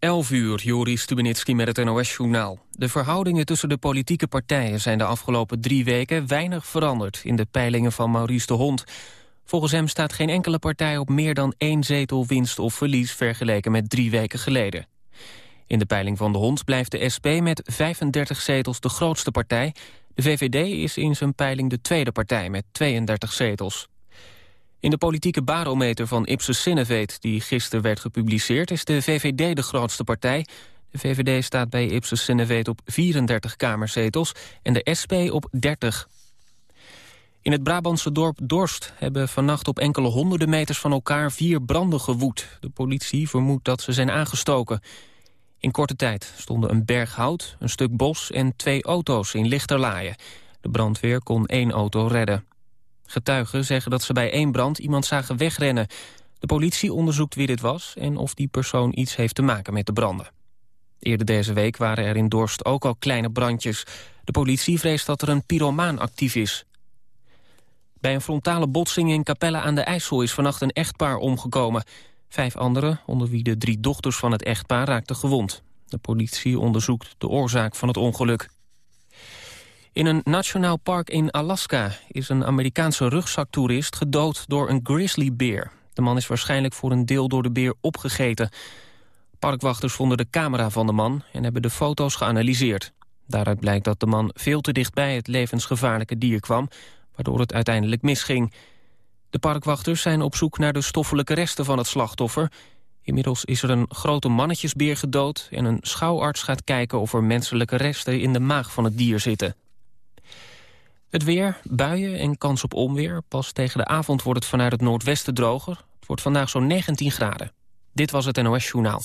11 uur, Joris Stubenitski met het NOS-journaal. De verhoudingen tussen de politieke partijen zijn de afgelopen drie weken weinig veranderd in de peilingen van Maurice de Hond. Volgens hem staat geen enkele partij op meer dan één zetel winst of verlies vergeleken met drie weken geleden. In de peiling van de Hond blijft de SP met 35 zetels de grootste partij. De VVD is in zijn peiling de tweede partij met 32 zetels. In de politieke barometer van Ipsos Sineveet, die gisteren werd gepubliceerd... is de VVD de grootste partij. De VVD staat bij Ipsos Sineveet op 34 kamerzetels en de SP op 30. In het Brabantse dorp Dorst hebben vannacht op enkele honderden meters van elkaar vier branden gewoed. De politie vermoedt dat ze zijn aangestoken. In korte tijd stonden een berg hout, een stuk bos en twee auto's in lichterlaaien. De brandweer kon één auto redden. Getuigen zeggen dat ze bij één brand iemand zagen wegrennen. De politie onderzoekt wie dit was en of die persoon iets heeft te maken met de branden. Eerder deze week waren er in Dorst ook al kleine brandjes. De politie vreest dat er een pyromaan actief is. Bij een frontale botsing in Capelle aan de IJssel is vannacht een echtpaar omgekomen. Vijf anderen, onder wie de drie dochters van het echtpaar, raakten gewond. De politie onderzoekt de oorzaak van het ongeluk. In een nationaal park in Alaska is een Amerikaanse rugzaktoerist gedood door een grizzlybeer. De man is waarschijnlijk voor een deel door de beer opgegeten. Parkwachters vonden de camera van de man en hebben de foto's geanalyseerd. Daaruit blijkt dat de man veel te dichtbij het levensgevaarlijke dier kwam... waardoor het uiteindelijk misging. De parkwachters zijn op zoek naar de stoffelijke resten van het slachtoffer. Inmiddels is er een grote mannetjesbeer gedood... en een schouwarts gaat kijken of er menselijke resten in de maag van het dier zitten. Het weer, buien en kans op onweer. Pas tegen de avond wordt het vanuit het noordwesten droger. Het wordt vandaag zo'n 19 graden. Dit was het NOS Journaal.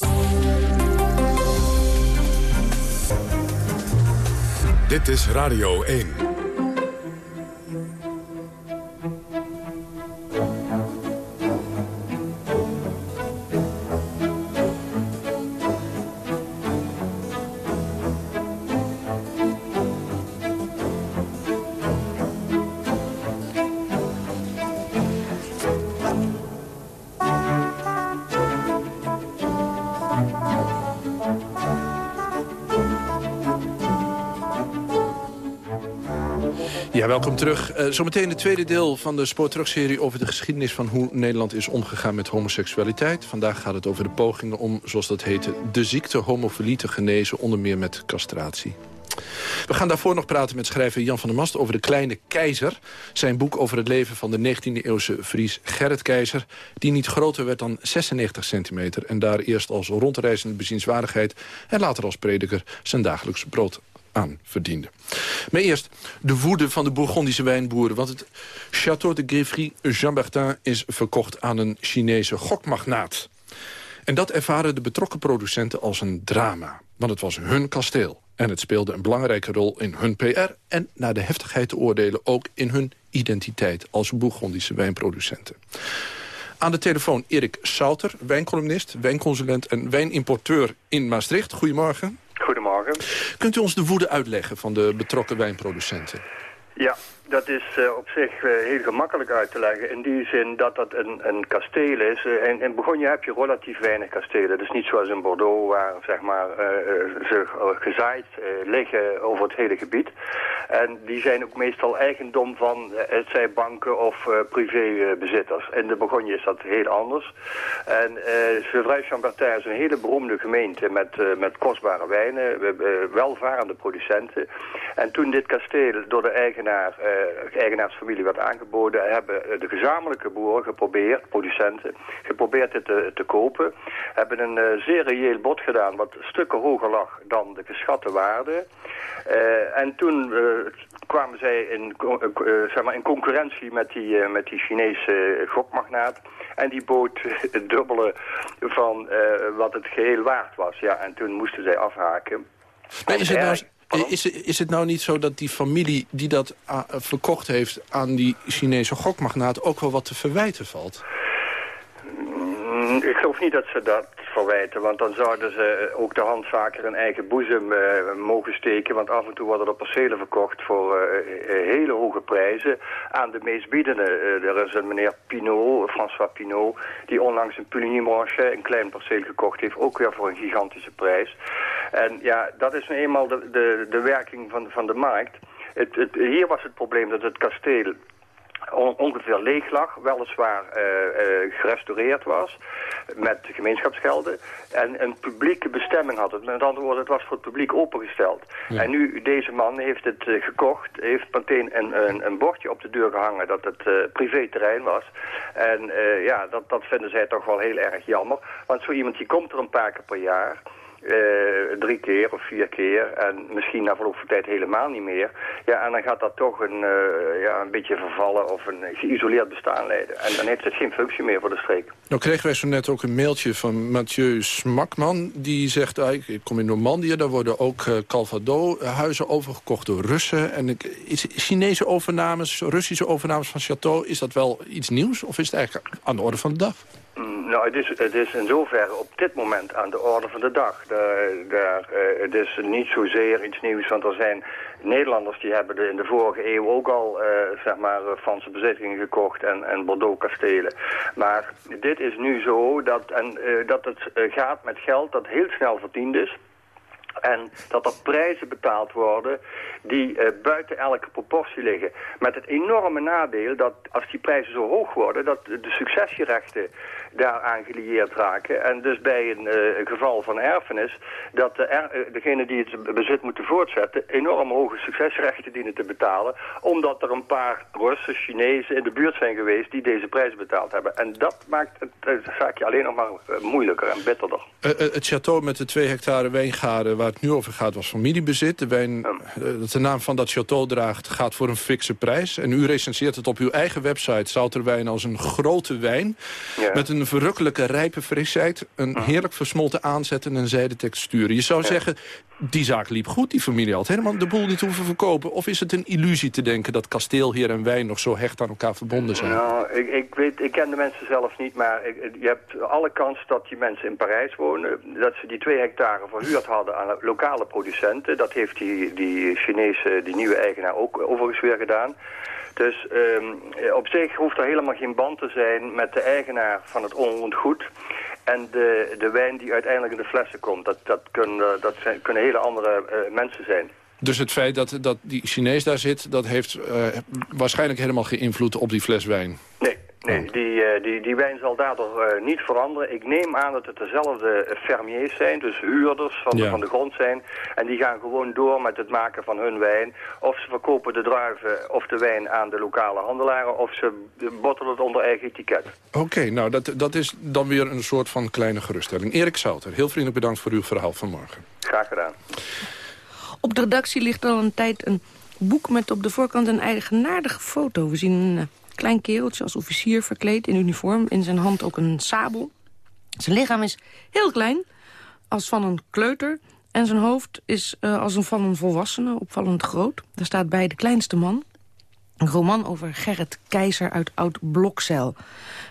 Dit is Radio 1. Welkom terug. Uh, zometeen het tweede deel van de Spoorterugserie over de geschiedenis van hoe Nederland is omgegaan met homoseksualiteit. Vandaag gaat het over de pogingen om, zoals dat heette, de ziekte homofilie te genezen, onder meer met castratie. We gaan daarvoor nog praten met schrijver Jan van der Mast over de kleine keizer. Zijn boek over het leven van de 19e-eeuwse Fries Gerrit Keizer... die niet groter werd dan 96 centimeter... en daar eerst als rondreizende bezienswaardigheid... en later als prediker zijn dagelijks brood aan verdiende. Maar eerst de woede van de Bourgondische wijnboeren. Want het Château de Gréfry Jean Bertin is verkocht aan een Chinese gokmagnaat. En dat ervaren de betrokken producenten als een drama. Want het was hun kasteel. En het speelde een belangrijke rol in hun PR... en naar de heftigheid te oordelen ook in hun identiteit... als Bourgondische wijnproducenten. Aan de telefoon Erik Souter, wijncolumnist, wijnconsulent... en wijnimporteur in Maastricht. Goedemorgen. Goedemorgen. Kunt u ons de woede uitleggen van de betrokken wijnproducenten? Ja, dat is uh, op zich uh, heel gemakkelijk uit te leggen. In die zin dat dat een, een kasteel is. Uh, in, in Begonje heb je relatief weinig kastelen. Dus niet zoals in Bordeaux waar zeg maar, ze gezaaid liggen over het hele gebied. En die zijn ook meestal eigendom van het banken of privébezitters. In de Begonje is dat heel anders. En Sevray-Chambertin is een hele beroemde gemeente met, met kostbare wijnen. welvarende producenten. En toen dit kasteel door de eigenaar uh, eigenaarsfamilie werd aangeboden... hebben de gezamenlijke boeren geprobeerd, producenten, geprobeerd dit te, te kopen. Hebben een zeer reëel bod gedaan wat stukken hoger lag dan de geschatte waarde. En toen kwamen zij in, zeg maar in concurrentie met die, met die Chinese gokmagnaat. En die bood het dubbele van wat het geheel waard was. Ja, en toen moesten zij afhaken. Maar is het nou is, is het nou niet zo dat die familie die dat ah, verkocht heeft... aan die Chinese gokmagnaat ook wel wat te verwijten valt? Ik geloof niet dat ze dat verwijten, want dan zouden ze ook de handzaker een eigen boezem uh, mogen steken. Want af en toe worden er percelen verkocht voor uh, hele hoge prijzen aan de meest biedende. er is een meneer Pinot, François Pinot, die onlangs een Puligny-Branche, een klein perceel gekocht heeft, ook weer voor een gigantische prijs. En ja, dat is nu eenmaal de, de, de werking van, van de markt. Het, hier was het probleem dat het kasteel ongeveer leeg lag, weliswaar uh, uh, gerestaureerd was met gemeenschapsgelden en een publieke bestemming had het. Met andere woorden, het was voor het publiek opengesteld. En nu, deze man heeft het uh, gekocht, heeft meteen een, een, een, bordje op de deur gehangen dat het privéterrein was. En ja, dat, dat vinden zij toch wel heel erg jammer, want zo iemand die komt er een paar keer per jaar... Uh, drie keer of vier keer. En misschien na verloop van tijd helemaal niet meer. Ja, en dan gaat dat toch een, uh, ja, een beetje vervallen of een geïsoleerd bestaan leiden. En dan heeft het geen functie meer voor de streek. Nou kregen wij zo net ook een mailtje van Mathieu Smakman. Die zegt, ah, ik kom in Normandië, daar worden ook uh, Calvado-huizen overgekocht door Russen. En ik, Chinese overnames, Russische overnames van Chateau, is dat wel iets nieuws? Of is het eigenlijk aan de orde van de dag? Nou, het is, in zoverre op dit moment aan de orde van de dag. De, de, uh, het is niet zozeer iets nieuws, want er zijn Nederlanders die hebben in de vorige eeuw ook al uh, zeg maar, Franse bezittingen gekocht en, en Bordeaux-kastelen. Maar dit is nu zo dat, en, dat het gaat met geld dat heel snel verdiend is. En dat er prijzen betaald worden die buiten elke proportie liggen. Met het enorme nadeel dat als die prijzen zo hoog worden... dat de successierechten daaraan gelieerd raken. En dus bij een uh, geval van erfenis... dat de er, uh, degene die het bezit moeten voortzetten... enorm hoge succesrechten dienen te betalen... omdat er een paar Russen, Chinezen in de buurt zijn geweest... die deze prijzen betaald hebben. En dat maakt het, het zaakje alleen nog maar moeilijker en bitterder. het château met de twee hectare wijngaarden waar het nu over gaat... was familiebezit. De wijn, dat de naam van dat château draagt gaat voor een fikse prijs. En u recenseert het op uw eigen website... Zouterwijn als een grote wijn... Ja. met een verrukkelijke rijpe frisheid... een heerlijk versmolten aanzet en een zijde textuur. Je zou zeggen, die zaak liep goed, die familie had helemaal de boel niet hoeven verkopen. Of is het een illusie te denken dat kasteelheer en wijn nog zo hecht aan elkaar verbonden zijn? Nou, ik, ik, weet, ik ken de mensen zelf niet, maar ik, je hebt alle kans dat die mensen in Parijs wonen. Dat ze die twee hectare verhuurd hadden aan lokale producenten. Dat heeft die, die Chinese, die nieuwe eigenaar ook overigens weer gedaan. Dus um, op zich hoeft er helemaal geen band te zijn met de eigenaar van het onroerend goed. En de, de wijn die uiteindelijk in de flessen komt, dat, dat, kunnen, dat zijn, kunnen hele andere uh, mensen zijn. Dus het feit dat, dat die Chinees daar zit, dat heeft uh, waarschijnlijk helemaal geen invloed op die fles wijn? Nee, Nee, die, uh, die, die wijn zal daardoor uh, niet veranderen. Ik neem aan dat het dezelfde fermiers zijn, dus huurders van, ja. de, van de grond zijn. En die gaan gewoon door met het maken van hun wijn. Of ze verkopen de druiven of de wijn aan de lokale handelaren... of ze bottelen het onder eigen etiket. Oké, okay, nou dat, dat is dan weer een soort van kleine geruststelling. Erik Souter, heel vriendelijk bedankt voor uw verhaal vanmorgen. Graag gedaan. Op de redactie ligt al een tijd een boek met op de voorkant een eigenaardige foto. We zien een klein kereltje als officier verkleed in uniform. In zijn hand ook een sabel. Zijn lichaam is heel klein, als van een kleuter. En zijn hoofd is uh, als een van een volwassene, opvallend groot. Daar staat bij de kleinste man. Een roman over Gerrit Keizer uit Oud-Blokzeil.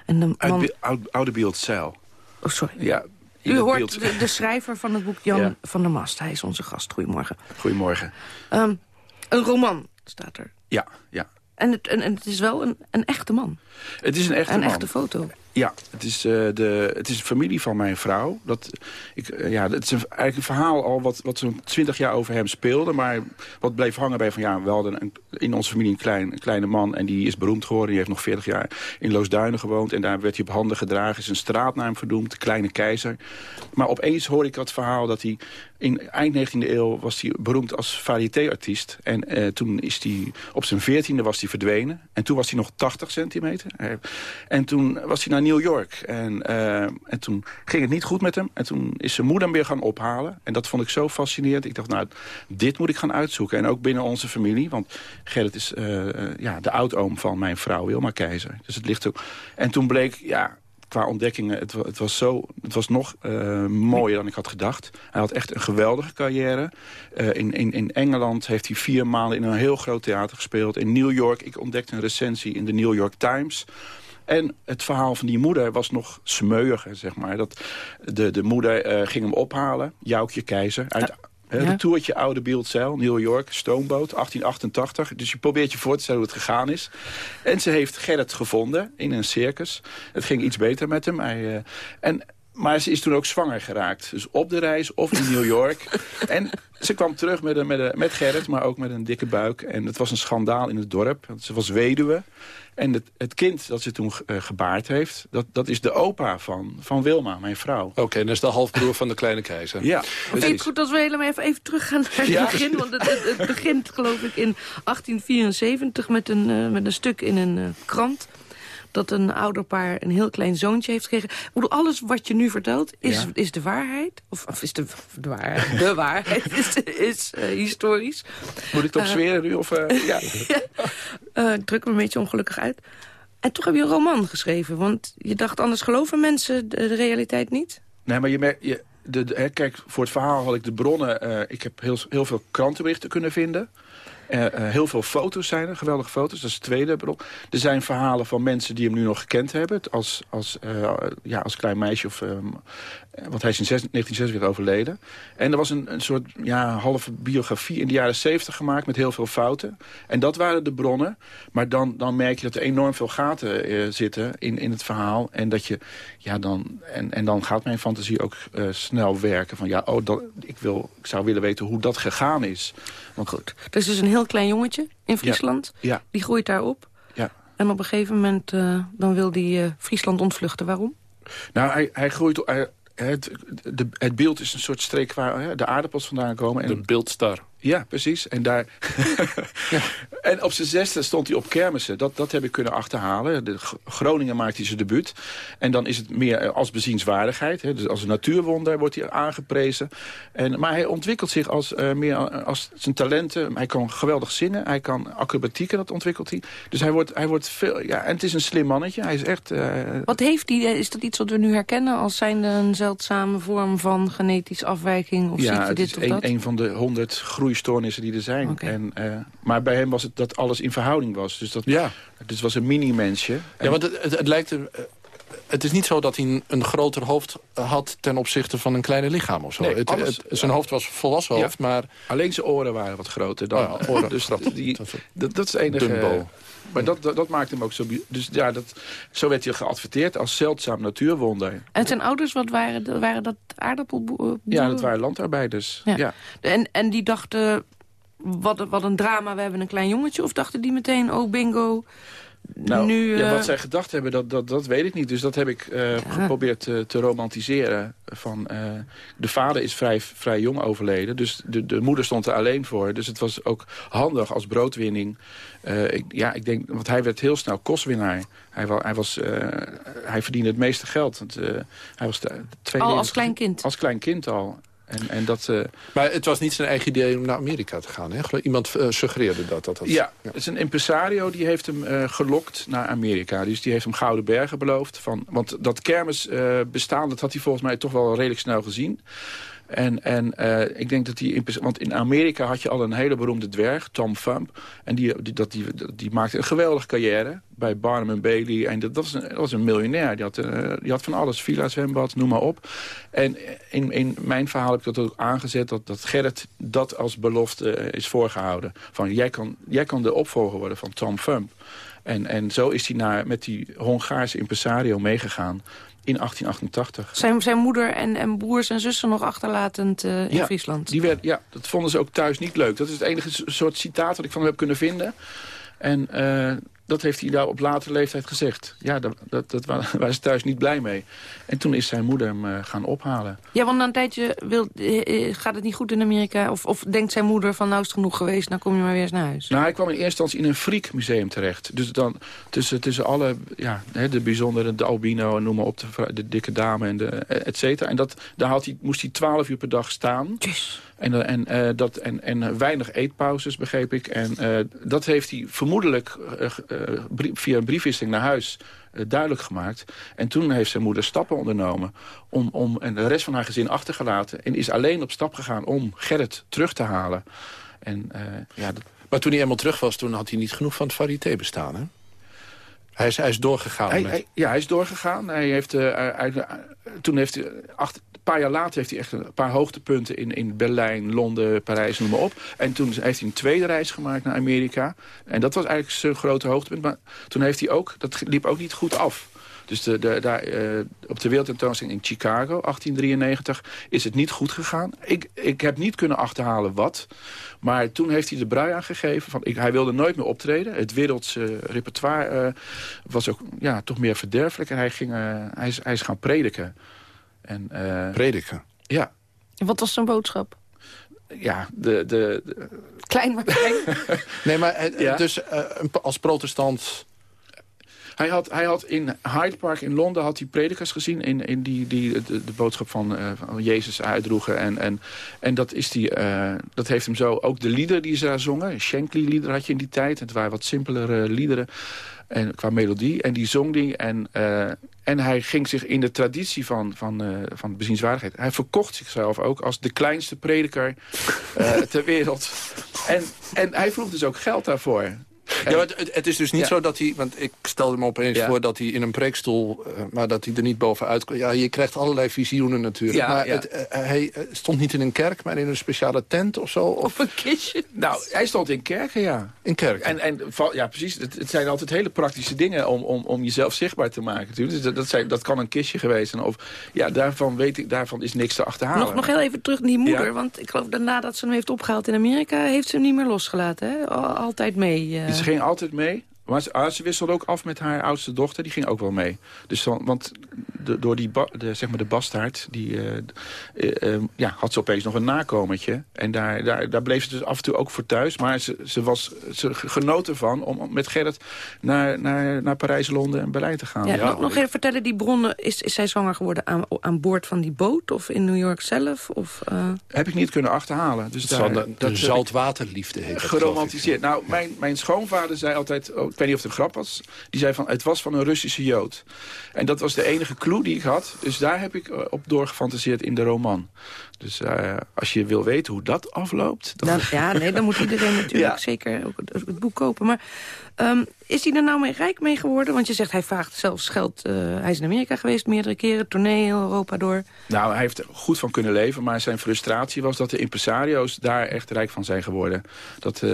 En de man... Uit Oude, oude Beeldzeil. Oh, sorry. Ja, u hoort de, de, schrijver van het boek Jan ja. van der Mast. Hij is onze gast. Goedemorgen. Goedemorgen. Um, een roman staat er. Ja, ja. En het, en, en het is wel een, een echte man. Het is een echte een man. echte foto. Ja, het is, uh, de, het is de familie van mijn vrouw. Dat, ik, uh, ja, het is een, eigenlijk een verhaal al wat, wat zo'n twintig jaar over hem speelde. Maar wat bleef hangen bij van ja, we hadden een, in onze familie een, klein, een kleine man. En die is beroemd geworden. Die heeft nog 40 jaar in Loosduinen gewoond. En daar werd hij op handen gedragen. Is een straat naar hem verdoemd. De Kleine Keizer. Maar opeens hoor ik dat verhaal dat hij in eind 19e eeuw was hij beroemd als variété-artiest. En uh, toen is hij op zijn veertiende was hij verdwenen. En toen was hij nog 80 centimeter. En toen was hij naar New York. En, uh, en toen ging het niet goed met hem. En toen is zijn moeder hem weer gaan ophalen. En dat vond ik zo fascinerend. Ik dacht, nou, dit moet ik gaan uitzoeken. En ook binnen onze familie. Want Gerrit is ja, de oudoom van mijn vrouw, Wilma Keizer. Dus het ligt ook... En toen bleek, ja, qua ontdekkingen, het, het, was, zo, het was nog uh, mooier dan ik had gedacht. Hij had echt een geweldige carrière. Uh, in, in, in Engeland heeft hij vier maanden in een heel groot theater gespeeld. In New York, ik ontdekte een recensie in de New York Times En het verhaal van die moeder was nog smeuiger, zeg maar. Dat de, de moeder uh, ging hem ophalen, Joukje Keizer, uit... Ja. Toertje Oude Beeldzeil, New York, stoomboot, 1888. Dus je probeert je voor te stellen hoe het gegaan is. En ze heeft Gerrit gevonden in een circus. Het ging iets beter met hem. Hij, uh, en maar ze is toen ook zwanger geraakt. Dus op de reis of in New York. en ze kwam terug met, een, met, een, met Gerrit, maar ook met een dikke buik. En het was een schandaal in het dorp. Ze was weduwe. En het, het kind dat ze toen uh, gebaard heeft... Dat, dat is de opa van, van Wilma, mijn vrouw. Oké, okay, dat is de halfbroer van de kleine keizer. Ja. Vind goed als we helemaal even, even teruggaan naar het begin? Want het, het, het, begint, geloof ik, in 1874 met een, uh, met een stuk in een uh, krant dat een ouderpaar een heel klein zoontje heeft gekregen. Ik bedoel, alles wat je nu vertelt is, ja. is de waarheid. Of, of, is de, de waarheid, de waarheid is, is uh, historisch. Moet ik het opzweren uh, nu? Of, uh, ja. ik druk me een beetje ongelukkig uit. En toch heb je een roman geschreven. Want je dacht, anders geloven mensen de, de realiteit niet? Nee, maar je merkt... Je, de, de, kijk, voor het verhaal had ik de bronnen... ik heb heel, heel veel krantenberichten kunnen vinden... Uh, uh, heel veel foto's zijn er, geweldige foto's. Dat is de tweede bron. Er zijn verhalen van mensen die hem nu nog gekend hebben. Als, als, uh, ja, als klein meisje. Of, um, want hij is in 1906 weer overleden. En er was een, een soort ja, halve biografie in de jaren 70 gemaakt... met heel veel fouten. En dat waren de bronnen. Maar dan, dan merk je dat er enorm veel gaten zitten in, in het verhaal. En, dat je, ja, dan, en, en dan gaat mijn fantasie ook snel werken. Van ja, oh, dat, ik, wil, ik zou willen weten hoe dat gegaan is. Want goed, er is dus een heel klein jongetje in Friesland. Ja. ja. Die groeit daar op. Ja. En op een gegeven moment uh, dan wil uh, Friesland ontvluchten. Waarom? Nou, hij, hij groeit... Hij, het, de, het beeld is een soort streek waar de aardappels vandaan komen. En, de beeldstar. Ja, precies. En, daar ja. en op zijn zesde stond hij op kermissen. Dat, dat heb ik kunnen achterhalen. De Groningen maakt hij zijn debuut. En dan is het meer als bezienswaardigheid. Hè. Dus als een natuurwonder wordt hij aangeprezen. En, maar hij ontwikkelt zich als, uh, meer als zijn talenten. Hij kan geweldig zingen. Hij kan acrobatieken, dat ontwikkelt hij. Dus hij wordt, hij wordt veel... Ja, en het is een slim mannetje. Hij is echt... Uh, wat heeft hij? Is dat iets wat we nu herkennen als zijnde een zeldzame vorm van genetische afwijking? Of ja, ziet dit het is een, een van de honderd groei stoornissen die er zijn. Okay. En, uh, maar bij hem was het dat alles in verhouding was. Dus dat ja. dus was een mini-mensje. Ja, want het, het, het lijkt... Er, het is niet zo dat hij een, een groter hoofd had ten opzichte van een kleiner lichaam of zo. Nee, het, alles, het, zijn hoofd was volwassen hoofd, ja, maar... Alleen zijn oren waren wat groter dan oh, ja. oren. Dus dat, die, dat, dat is het enige... Dumbo. Maar dat, dat, dat maakt hem ook zo... Dus ja, dat, zo werd hij geadverteerd als zeldzaam natuurwonder. En zijn ouders, wat waren, waren dat aardappelboeren? Ja, dat waren landarbeiders. Ja. ja. En, en die dachten, wat, wat een drama, we hebben een klein jongetje? Of dachten die meteen, oh bingo... Nou, nu, ja, wat zij gedacht hebben, dat, dat, dat weet ik niet. Dus dat heb ik uh, ja. geprobeerd te, te romantiseren. Van, uh, de vader is vrij, vrij jong overleden, dus de, de moeder stond er alleen voor. Dus het was ook handig als broodwinning. ik, ja, ik denk, want hij werd heel snel kostwinnaar. Hij, hij, was, hij verdiende het meeste geld. Want, hij was tweede al als klein kind? Als klein kind al. En, en dat, uh, maar het was niet zijn eigen idee om naar Amerika te gaan. Hè? Iemand uh, suggereerde dat. dat, dat ja, ja, het is een impresario die heeft hem uh, gelokt naar Amerika. Dus die heeft hem Gouden Bergen beloofd. Van, want dat kermis bestaan, dat had hij volgens mij toch wel redelijk snel gezien. En, en uh, ik denk dat die... Want in Amerika had je al een hele beroemde dwerg, Tom Thumb. En die, die, dat, die, die maakte een geweldige carrière bij Barnum Bailey. En dat, dat, was een, dat was een miljonair. Die had, uh, die had van alles, villa, zwembad, noem maar op. En in, in mijn verhaal heb ik dat ook aangezet... dat, dat Gerrit dat als belofte uh, is voorgehouden. Van, jij kan, jij kan de opvolger worden van Tom Thumb. En, en zo is hij naar, met die Hongaarse impresario meegegaan in 1888. Zijn, zijn moeder en, en broers en zussen nog achterlatend uh, in ja, Friesland? Die werd, ja, dat vonden ze ook thuis niet leuk. Dat is het enige soort citaat wat ik van hem heb kunnen vinden. En uh, dat heeft hij daar op latere leeftijd gezegd. Ja, dat, dat, dat waren ze thuis niet blij mee. En toen is zijn moeder hem uh, gaan ophalen. Ja, want na een tijdje wil, uh, gaat het niet goed in Amerika. Of, of denkt zijn moeder van nou is het genoeg geweest, nou kom je maar weer eens naar huis. Nou, hij kwam in eerste instantie in een freak museum terecht. Dus dan tussen, tussen alle, ja, de bijzondere, de albino en noem maar op, de, de dikke dame en de et cetera. En dat, daar had hij, moest hij twaalf uur per dag staan. Yes. En, en, uh, dat, en, en weinig eetpauzes, begreep ik. En uh, dat heeft hij vermoedelijk via een briefwisseling naar huis duidelijk gemaakt. En toen heeft zijn moeder stappen ondernomen om, om en de rest van haar gezin achtergelaten. En is alleen op stap gegaan om Gerrit terug te halen. En, ja, dat... Maar toen hij eenmaal terug was, toen had hij niet genoeg van het varieté bestaan, hè? Hij is, hij is doorgegaan. Hij, met- hij- ja, hij is doorgegaan. Hij heeft, eh, uit- eh, toen heeft hij, acht, paar jaar later heeft hij echt een paar hoogtepunten in, in Berlijn, Londen, Parijs, noem maar op. En toen heeft hij een tweede reis gemaakt naar Amerika. En dat was eigenlijk zijn grote hoogtepunt. Maar toen heeft hij ook, dat liep ook niet goed af. Dus de, de, daar, eh, op de wereldtentoonstelling in Chicago, 1893, is het niet goed gegaan. Ik, ik heb niet kunnen achterhalen wat. Maar toen heeft hij de brui aangegeven. Van, ik, hij wilde nooit meer optreden. Het wereldse repertoire eh, was ook ja, toch meer verderfelijk. En hij, ging, eh, hij, is, hij is gaan prediken. En, eh, Prediken. ja, En Wat was zijn boodschap? ja de, de, de- Klein maar klein. Nee, maar eh, Ja. dus eh, een- als protestant... Hij had, hij had in Hyde Park in Londen had hij predikers gezien... in, in die, die de, de boodschap van, eh, van Jezus uitdroegen. En, en, en dat, is die, eh, dat heeft hem zo... Ook de liederen die ze daar zongen... Shankly-liederen had je in die tijd. Het waren wat simpelere liederen en, qua melodie. En die zong die. En, eh, en hij ging zich in de traditie van, van, eh, van bezienswaardigheid... Hij verkocht zichzelf ook als de kleinste prediker eh, ter wereld. En, en hij vroeg dus ook geld daarvoor. Ja, maar het, het is dus niet Ja. zo dat hij... Want ik stelde me opeens Ja. voor dat hij in een preekstoel... eh, maar dat hij er niet bovenuit kon. Ja, je krijgt allerlei visioenen natuurlijk. Ja, maar ja. Het, eh, hij eh, stond niet in een kerk, maar in een speciale tent of zo? Of Op een kistje. Nou, hij stond in kerken, ja. in kerk? En, en ja, precies. Het, het zijn altijd hele praktische dingen om, om, om jezelf zichtbaar te maken. Natuurlijk. Dus dat, dat, zijn, dat kan een kistje geweest zijn. Of, ja, daarvan, weet ik, daarvan is niks te achterhalen. Nog, nog heel even terug naar die moeder. Ja. Want ik geloof daarna dat ze hem heeft opgehaald in Amerika... heeft ze hem niet meer losgelaten, hè? Al- Altijd mee. Ze ging altijd mee. Maar ze, ah, ze wisselde ook af met haar oudste dochter. Die ging ook wel mee. Dus dan, want de, door die ba- de, zeg maar de bastaard... Die, eh, eh, eh, ja, had ze opeens nog een nakomertje. En daar, daar, daar bleef ze dus af en toe ook voor thuis. Maar ze, ze, was, ze genoot ervan om met Gerrit naar, naar, naar Parijs, Londen en Berlijn te gaan. Ja, nog, nog even vertellen, die bronnen, is, is zij zwanger geworden aan, aan boord van die boot? Of in New York zelf? Of, eh, Heb ik niet kunnen achterhalen. Dus daar, van de, ik zoutwaterliefde heet dat, geromantiseerd. Nou, mijn, mijn schoonvader zei altijd, oh, ik weet niet of het een grap was... die zei van, het was van een Russische Jood. En dat was de enige clue die ik had. Dus daar heb ik eh, op doorgefantaseerd in de roman. Dus eh, als je wil weten hoe dat afloopt... Dan... dan, ja, nee, dan moet iedereen natuurlijk Ja. zeker ook het boek kopen. Maar ehm, is hij er nou mee rijk mee geworden? Want je zegt, hij vraagt zelfs geld. eh, hij is in Amerika geweest meerdere keren, tournee Europa door. Nou, hij heeft er goed van kunnen leven. Maar zijn frustratie was dat de impresario's daar echt rijk van zijn geworden. Dat, eh,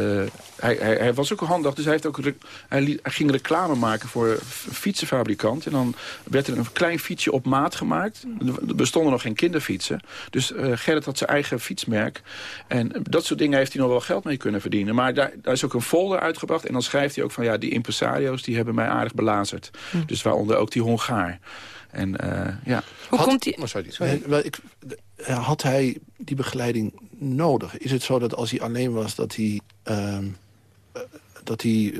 hij, hij, hij was ook handig. Dus hij, heeft ook hij ging reclame maken voor een fietsenfabrikant. En dan werd er een klein fietsje op maat gemaakt. Er bestonden nog geen kinderfietsen. Dus eh, Gerrit had zijn eigen fietsmerk. En dat soort dingen heeft hij nog wel geld mee kunnen verdienen. Maar daar, daar is ook een folder uitgebracht. En dan schrijft hij ook van... ja, die impresario's die hebben mij aardig belazerd. Dus waaronder ook die Hongaar. En eh, ja... Hoe Had- komt hij... Oh, sorry. Nee, wel, ik, eh, had hij die begeleiding nodig? Is het zo dat als hij alleen was, dat hij, ehm, eh, dat hij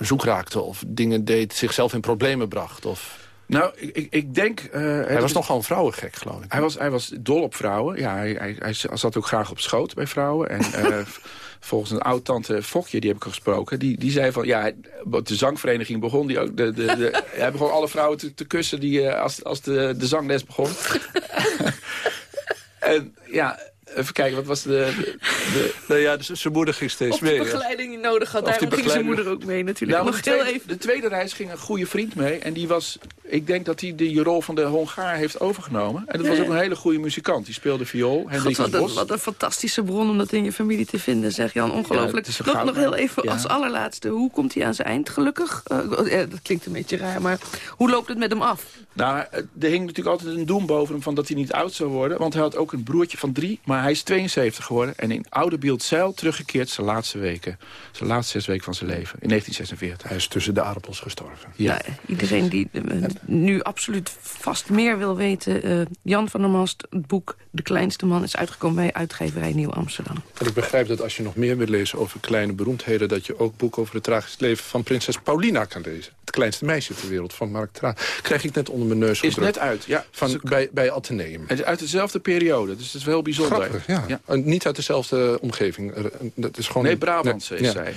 zoek raakte... of dingen deed, zichzelf in problemen bracht? Of... Nou, ik, ik, ik denk... eh, Hij was nogal een vrouwengek, geloof ik. Hij was, hij was dol op vrouwen. Ja, hij, hij, hij zat ook graag op schoot bij vrouwen. En eh, volgens een oud-tante Fokje, die heb ik gesproken... die, die zei van, ja, de zangvereniging begon... Die ook, de, de, de, hij begon alle vrouwen te, te kussen die, eh, als, als de, de zangles begon. en ja, even kijken, wat was de... de, de Nee, ja, dus zijn moeder ging steeds Of die mee. begeleiding die nodig had. Daarom ging zijn moeder ook mee natuurlijk. Nou, Nog de, heel tweede, even. de tweede reis ging een goede vriend mee. En die was, ik denk dat hij die rol van de Hongaar heeft overgenomen. En dat was ook een hele goede muzikant. Die speelde viool, God, Hendrik wat, een, Bos. wat een fantastische bron om dat in je familie te vinden, zeg Jan. Ja, Ongelooflijk. een nog, goud- nog heel even ja. als allerlaatste. Hoe komt hij aan zijn eind? Gelukkig? Eh, eh, dat klinkt een beetje raar, maar hoe loopt het met hem af? Nou, er hing natuurlijk altijd een doem boven hem van dat hij niet oud zou worden. Want hij had ook een broertje van drie, maar hij is 72 geworden. En in oude Beeldzeil teruggekeerd zijn laatste weken. Zijn laatste zes weken van zijn leven, in 1946. Hij is tussen de aardappels gestorven. Ja. Nou, iedereen die eh, nu absoluut vast meer wil weten... eh, Jan van der Mast, het boek De Kleinste Man... is uitgekomen bij uitgeverij Nieuw Amsterdam. En ik begrijp dat als je nog meer wil lezen over kleine beroemdheden... dat je ook boeken over het tragisch leven van prinses Paulina kan lezen. Het kleinste meisje ter wereld van Mark Traan. Krijg ik net onder mijn neus Is net uit, ja. Van, bij, bij Atheneum. het is uit dezelfde periode, dus dat is wel bijzonder. Ja. Ja. En Niet uit dezelfde omgeving. Er- Dat is gewoon Nee, een- Brabantse nee, is ja. zij.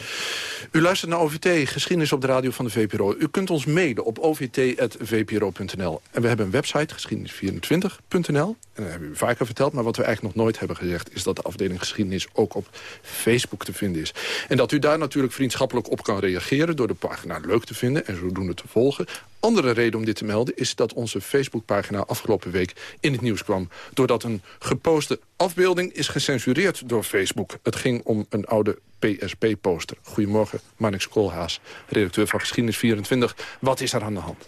U luistert naar OVT, geschiedenis op de radio van de VPRO. U kunt ons mailen op ovt.vpro.nl. En we hebben een website, geschiedenis24.nl. En en dat hebben we vaker verteld... maar wat we eigenlijk nog nooit hebben gezegd... is dat de afdeling geschiedenis ook op Facebook te vinden is. En dat u daar natuurlijk vriendschappelijk op kan reageren... door de pagina leuk te vinden en zodoende te volgen. Andere reden om dit te melden is dat onze Facebookpagina afgelopen week in het nieuws kwam. Doordat een geposte afbeelding is gecensureerd door Facebook. Het ging om een oude PSP-poster. Goedemorgen, Marnix Koolhaas, redacteur van Geschiedenis 24. Wat is er aan de hand?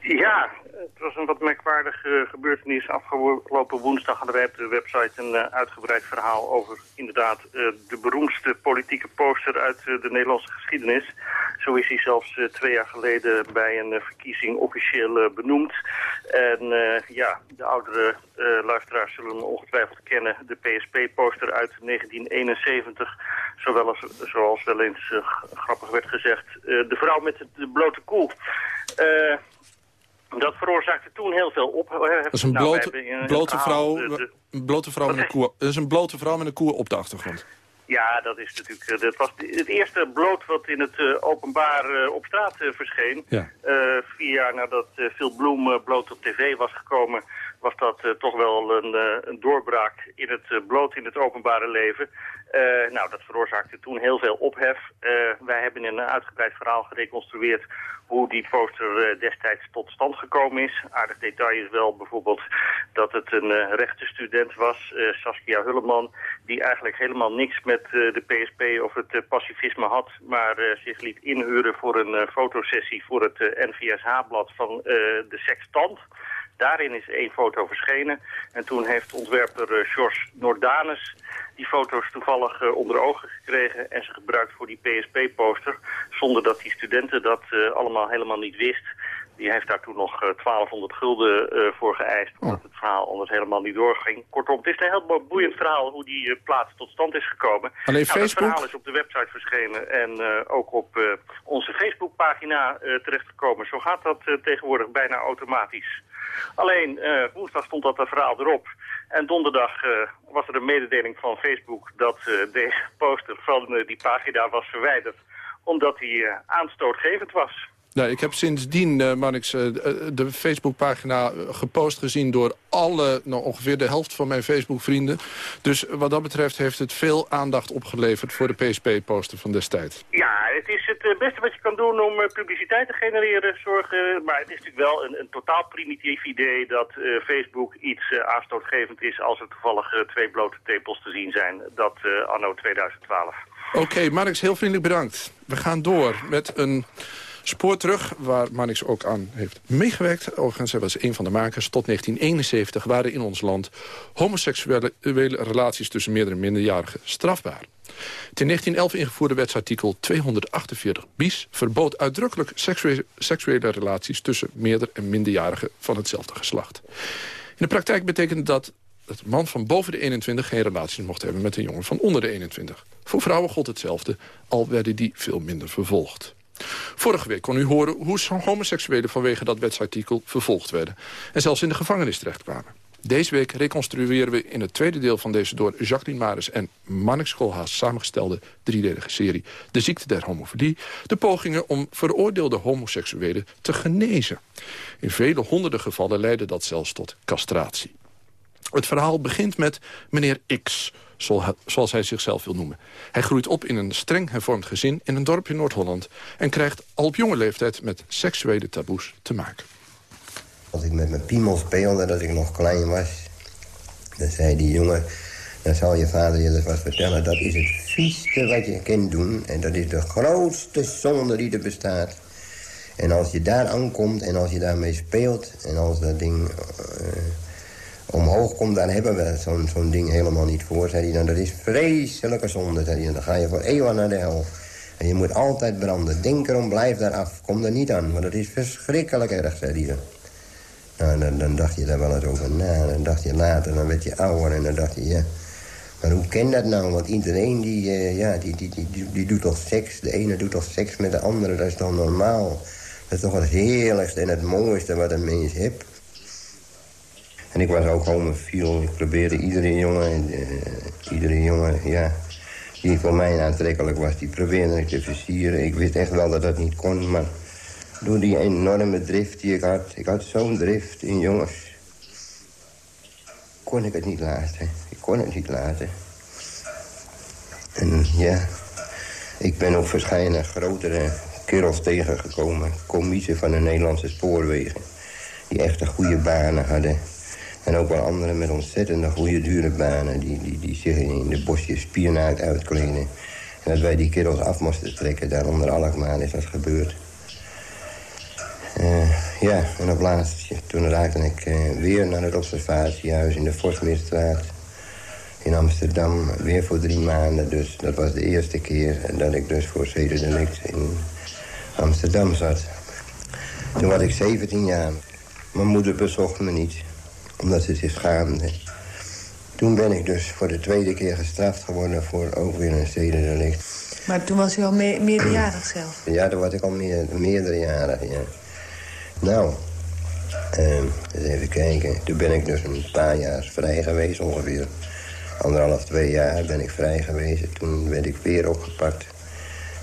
Ja, het was een wat merkwaardige gebeurtenis. Afgelopen woensdag hadden wij op de website een uh, uitgebreid verhaal over inderdaad uh, de beroemdste politieke poster uit uh, de Nederlandse geschiedenis. Zo is hij zelfs twee jaar geleden bij een verkiezing officieel benoemd. En ja, de oudere luisteraars zullen ongetwijfeld kennen. De PSP-poster uit 1971. Zowel als, zoals wel eens grappig werd gezegd, de vrouw met de blote koel. Dat veroorzaakte toen heel veel op. Dat is een nou, blote, blote vrouw, een blote vrouw met een koe. Dat is een blote vrouw met een koe op de achtergrond. Ja, dat is natuurlijk. Eh, dat was het eerste bloot wat in het uh, openbaar uh, op straat uh, verscheen. Ja. vier jaar nadat Phil Bloem bloot op tv was gekomen, was dat toch wel een, een, doorbraak in het bloot in het openbare leven. Nou, dat veroorzaakte toen heel veel ophef. wij hebben in een uitgebreid verhaal gereconstrueerd hoe die poster uh, destijds tot stand gekomen is. Aardig detail is wel bijvoorbeeld dat het een rechtenstudent was, Saskia Hulleman, die eigenlijk helemaal niks met de PSP of het pacifisme had, maar zich liet inhuren voor een fotosessie voor het NVSH-blad van de sextant. Daarin is één foto verschenen. En toen heeft ontwerper George Nordanus die foto's toevallig uh, onder ogen gekregen en ze gebruikt voor die PSP-poster. Zonder dat die studenten dat uh, allemaal helemaal niet wist. Die heeft daar toen nog uh, eh, 1200 gulden voor geëist, omdat oh. het verhaal anders helemaal niet doorging. Kortom, het is een heel boeiend verhaal hoe die plaats tot stand is gekomen. Alleen nou, Facebook? Het verhaal is op de website verschenen en ook op onze Facebookpagina terechtgekomen. Zo gaat dat tegenwoordig bijna automatisch. Alleen, woensdag stond dat verhaal erop. En donderdag uh, was er een mededeling van Facebook dat uh, deze poster van die pagina was verwijderd. Omdat hij aanstootgevend was. Ja, ik heb sindsdien, uh, Marnix, uh, de Facebookpagina gepost gezien... door alle, nou, ongeveer de helft van mijn Facebook-vrienden. Dus wat dat betreft heeft het veel aandacht opgeleverd... voor de PSP-poster van destijds. Ja, het is het beste wat je kan doen om publiciteit te genereren. Zorgen, maar het is natuurlijk wel een, een totaal primitief idee... dat Facebook iets aanstootgevend is... als er toevallig twee blote tepels te zien zijn. Dat anno 2012. Oké, okay, Marnix, heel vriendelijk bedankt. We gaan door met een Spoor terug, waar Marnix ook aan heeft meegewerkt. Overigens, hij was een van de makers. Tot 1971 waren in ons land homoseksuele relaties tussen meerdere minderjarigen strafbaar. Het in 1911 ingevoerde wetsartikel 248 bis verbood uitdrukkelijk seksuele, relaties tussen meerdere en minderjarigen van hetzelfde geslacht. In de praktijk betekent dat dat man van boven de 21 geen relaties mocht hebben met een jongen van onder de 21. Voor vrouwen gold hetzelfde, al werden die veel minder vervolgd. Vorige week kon u horen hoe homoseksuelen vanwege dat wetsartikel vervolgd werden. En zelfs in de gevangenis terechtkwamen. Deze week reconstrueren we in het tweede deel van deze door Jacqueline Maris en Mannix Schoolhaas samengestelde driedelige serie De ziekte der homofilie, de pogingen om veroordeelde homoseksuelen te genezen. In vele honderden gevallen leidde dat zelfs tot castratie. Het verhaal begint met meneer X, zoals hij zichzelf wil noemen. Hij groeit op in een streng hervormd gezin in een dorp in Noord-Holland... en krijgt al op jonge leeftijd met seksuele taboes te maken. Als ik met mijn piemel speelde, dat ik nog klein was... dan zei die jongen, dan zal je vader je dus wat vertellen... dat is het vieste wat je kunt doen... en dat is de grootste zonde die er bestaat... En als je daar aankomt en als je daarmee speelt... en als dat ding... Uh, omhoog komt, dan hebben we zo'n zo'n ding helemaal niet voor. Zei hij, dan, dat is vreselijke zonde, zei hij. Dan ga je voor eeuwen naar de hel. En je moet altijd branden. Denk erom, blijf daar af. Kom er niet aan, maar dat is verschrikkelijk erg, zei hij. Nou, dan, dan dacht je daar wel eens over na. Dan dacht je later, dan werd je ouder en dan dacht je, ja... Maar hoe ken dat nou? Want iedereen die, uh, ja, die, die, die, die, doet toch seks. De ene doet toch seks met de andere. Dat is toch normaal? Dat is toch het heerlijkste en het mooiste wat een mens heeft. En ik was ook homofiel. Ik probeerde iedere jongen, uh, iedere jongen, ja, die voor mij aantrekkelijk was, die probeerde ik te versieren. Ik wist echt wel dat dat niet kon, maar door die enorme drift die ik had, ik had zo'n drift in jongens. kon ik het niet laten. Ik kon het niet laten. En ja, ik ben ook verschillende grotere kerels tegengekomen. Comiezen van de Nederlandse spoorwegen. Die echt goede banen hadden. En ook wel anderen met ontzettende goede dure banen... die, die, die zich in de bosjes spiernaakt uitkleden. En dat wij die kerels af moesten trekken, daar onder Alkmaar is dat gebeurd. Uh, ja, en op laatst, toen raakte ik uh, weer naar het observatiehuis in de Vosmeerstraat in Amsterdam. Weer voor drie maanden, dus dat was de eerste keer dat ik dus voor zedendelict in Amsterdam zat. Toen was ik 17 jaar. Mijn moeder bezocht me niet, omdat ze zich schaamde. Toen ben ik dus voor de tweede keer gestraft geworden voor ook weer een zedendelict. Maar toen was u al me meerderjarig zelf? Ja, toen was ik al meer, meerderjarig, ja. Nou, uh, eens even kijken. Toen ben ik dus een paar jaar vrij geweest, ongeveer anderhalf, twee jaar ben ik vrij geweest. Toen werd ik weer opgepakt.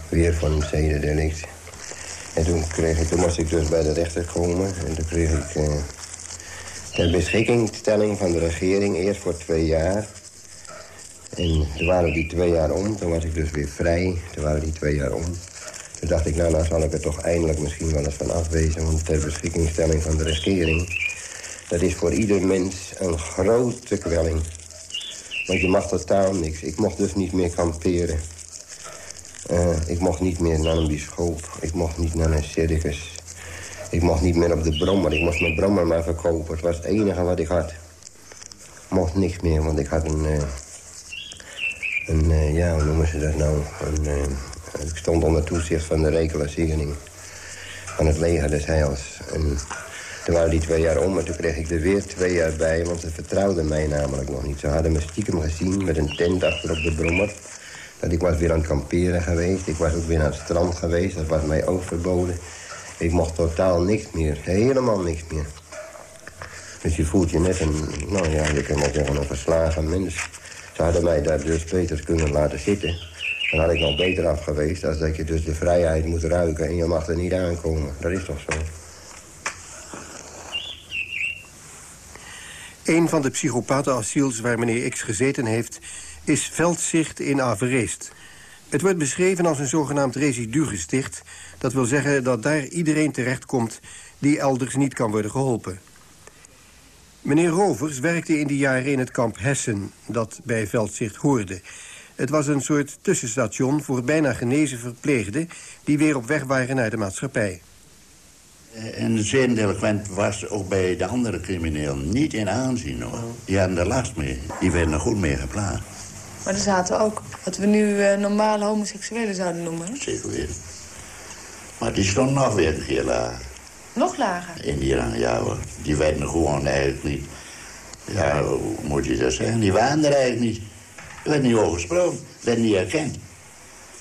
Weer van een zedendelict. En toen, kreeg ik, toen moest ik dus bij de rechter komen. En toen kreeg ik uh, ter beschikkingstelling van de regering eerst voor twee jaar. En toen waren die twee jaar om. Toen was ik dus weer vrij. Toen waren die twee jaar om. Toen dacht ik, nou, nou zal ik er toch eindelijk misschien wel eens van afwezen. Want ter beschikkingstelling van de regering... dat is voor ieder mens een grote kwelling. Want je mag totaal niks. Ik mocht dus niet meer kamperen. Uh, ik mocht niet meer naar een bioscoop. Ik mocht niet naar een circus. Ik mocht niet meer op de brommer. Ik moest mijn brommer maar verkopen. Het was het enige wat ik had. Mocht niks meer, want ik had een... Uh, een uh, ja, hoe noemen ze dat nou? Een, ik stond onder toezicht van de reclassering van het leger des heils. En toen waren die twee jaar om en toen kreeg ik er weer twee jaar bij... want ze vertrouwden mij namelijk nog niet. Ze hadden me stiekem gezien met een tent achter op de brommer. Dat ik was weer aan het kamperen geweest. Ik was ook weer aan het strand geweest. Dat was mij ook verboden. Ik mocht totaal niks meer. Helemaal niks meer. Dus je voelt je net een, nou ja, je kan wel zeggen een verslagen mens. Ze hadden mij daar dus beter kunnen laten zitten. Dan had ik nog beter af geweest als dat je dus de vrijheid moet ruiken... en je mag er niet aankomen. Dat is toch zo? Een van de psychopatenasiels waar meneer X gezeten heeft... is Veldzicht in Avereest. Het wordt beschreven als een zogenaamd residugesticht. Dat wil zeggen dat daar iedereen terechtkomt... die elders niet kan worden geholpen. Meneer Rovers werkte in die jaren in het kamp Hessen... dat bij Veldzicht hoorde. Het was een soort tussenstation voor bijna genezen verpleegden... die weer op weg waren naar de maatschappij. En zedendelinquent was ook bij de andere criminelen niet in aanzien, hoor. Die hadden er last mee. Die werden er goed mee geplaatst. Maar er zaten ook wat we nu uh, normale homoseksuelen zouden noemen. Zeker weer. Maar die stonden nog weer een keer lager. Nog lager? In die rang, ja hoor. Die werden gewoon eigenlijk niet... Ja, hoe moet je dat zeggen? Die waren er eigenlijk niet. Er werd niet over gesproken. werd niet erkend.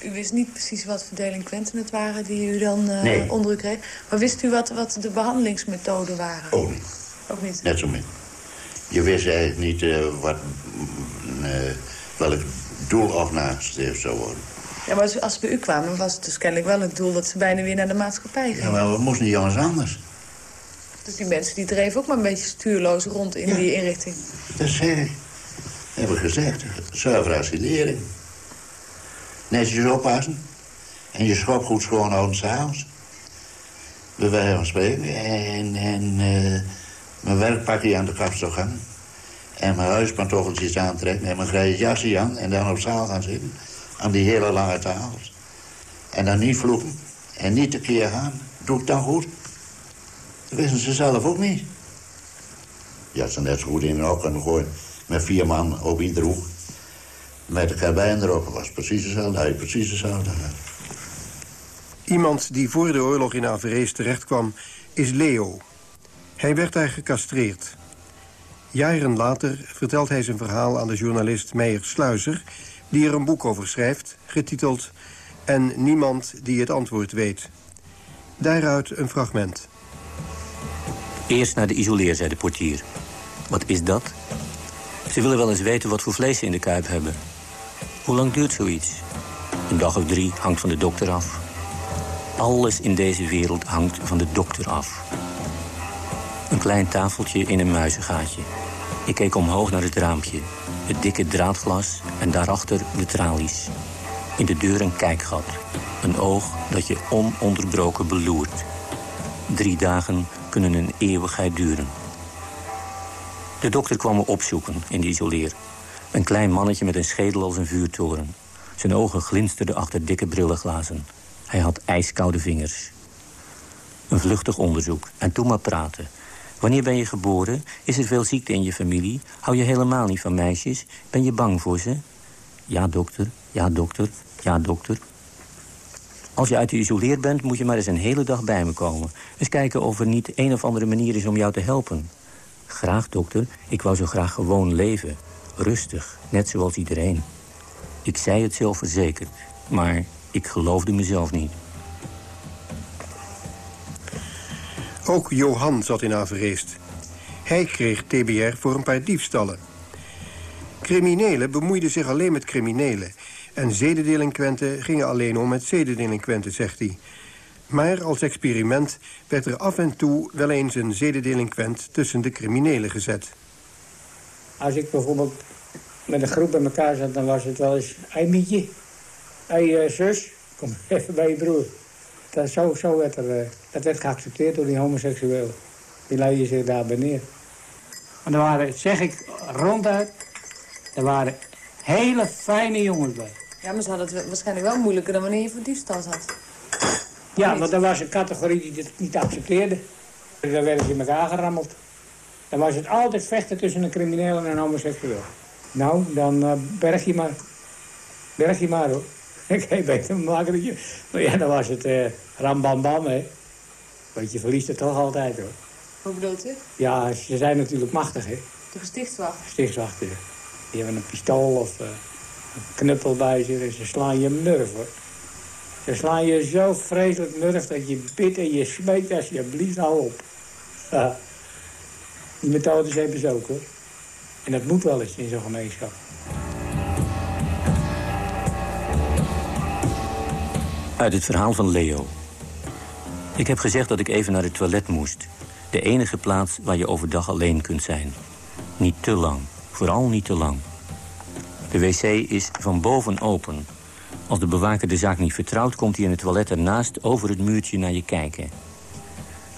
U wist niet precies wat voor delinquenten het waren die u dan uh, nee. onder u kreeg. Maar wist u wat, wat de behandelingsmethoden waren? Ook niet. Ook niet? Net zo min. Je wist eigenlijk niet uh, wat, uh, welk doel of nagestreefd zou worden. Ja, maar als ze bij u kwamen was het dus kennelijk wel het doel... dat ze bijna weer naar de maatschappij gingen. Ja, maar we moesten niet anders anders. Dus die mensen die dreven ook maar een beetje stuurloos rond in ja. die inrichting? Dat zeg ik. Hebben we gezegd. Zuiver assimilering netjes oppassen. En je schop goed schoonhouden s'avonds. Bij wijze van spreken. En, en uh, mijn werkpakje aan de kapstok En mijn huispantoffeltjes aantrekken. En mijn grijze jasje aan. En dan op zaal gaan zitten. Aan die hele lange tafels. En dan niet vloeken. En niet tekeer gaan. Doe ik dan goed? Dat wisten ze zelf ook niet. Had ze net zo goed in een hok gooien. Met vier man op ieder hoek. Met de karabijn erop was precies hetzelfde. Hij precies hetzelfde. Iemand die voor de oorlog in Averees terechtkwam is Leo. Hij werd daar gecastreerd. Jaren later vertelt hij zijn verhaal aan de journalist Meijer Sluizer... die er een boek over schrijft, getiteld... En niemand die het antwoord weet. Daaruit een fragment. Eerst naar de isoleer, zei de portier. Wat is dat? Ze willen wel eens weten wat voor vlees ze in de kuip hebben. Hoe lang duurt zoiets? Een dag of drie hangt van de dokter af. Alles in deze wereld hangt van de dokter af. Een klein tafeltje in een muizengaatje. Ik keek omhoog naar het raampje. Het dikke draadglas en daarachter de tralies. In de deur een kijkgat. Een oog dat je ononderbroken beloert. Drie dagen kunnen een eeuwigheid duren. De dokter kwam me opzoeken in de isoleer. Een klein mannetje met een schedel als een vuurtoren. Zijn ogen glinsterden achter dikke brillenglazen. Hij had ijskoude vingers. Een vluchtig onderzoek. En toen maar praten. Wanneer ben je geboren? Is er veel ziekte in je familie? Hou je helemaal niet van meisjes? Ben je bang voor ze? Ja, dokter. Ja, dokter. Ja, dokter. Als je uit bent, moet je maar eens een hele dag bij me komen. Eens kijken of er niet een of andere manier is om jou te helpen. Graag, dokter. Ik wou zo graag gewoon leven. Rustig, net zoals iedereen. Ik zei het zelfverzekerd, maar ik geloofde mezelf niet. Ook Johan zat in Avereest. Hij kreeg TBR voor een paar diefstallen. Criminelen bemoeiden zich alleen met criminelen... en zedendelinquenten gingen alleen om met zedendelinquenten, zegt hij. Maar als experiment werd er af en toe wel eens een zedendelinquent tussen de criminelen gezet. Als ik bijvoorbeeld met een groep bij elkaar zat, dan was het wel eens... Hé Mietje, hé zus, kom even bij je broer. Dat, zo, zo werd er, uh, dat werd geaccepteerd door die homoseksuelen. Die leidden zich daarbij neer. Maar er waren, zeg ik ronduit, er waren hele fijne jongens bij. Ja, maar ze hadden het waarschijnlijk wel moeilijker dan wanneer je voor diefstal zat. Ja, want er was een categorie die het niet accepteerde. Daar werden ze in elkaar gerammeld. Dan was het altijd vechten tussen een crimineel en een homoseksueel. Nou, dan uh, berg je maar. Berg je maar, hoor. Ik heb beter maken dat je... Maar ja, dan was het uh, ram bam bam, hè. Want je verliest het toch altijd, hoor. Hoe bedoelt u? Ja, ze zijn natuurlijk machtig, hè. De gestichtswacht? Gestichtswachten, ja. Die hebben een pistool of uh, een knuppel bij zich en ze slaan je murf, hoor. Ze slaan je zo vreselijk murf dat je bidt en je smeekt alsjeblieft nou op. Ja. Die methodes hebben ze ook, hoor. En dat moet wel eens in zo'n gemeenschap. Uit het verhaal van Leo. Ik heb gezegd dat ik even naar het toilet moest. De enige plaats waar je overdag alleen kunt zijn. Niet te lang. Vooral niet te lang. De wc is van boven open. Als de bewaker de zaak niet vertrouwt... komt hij in het toilet ernaast over het muurtje naar je kijken.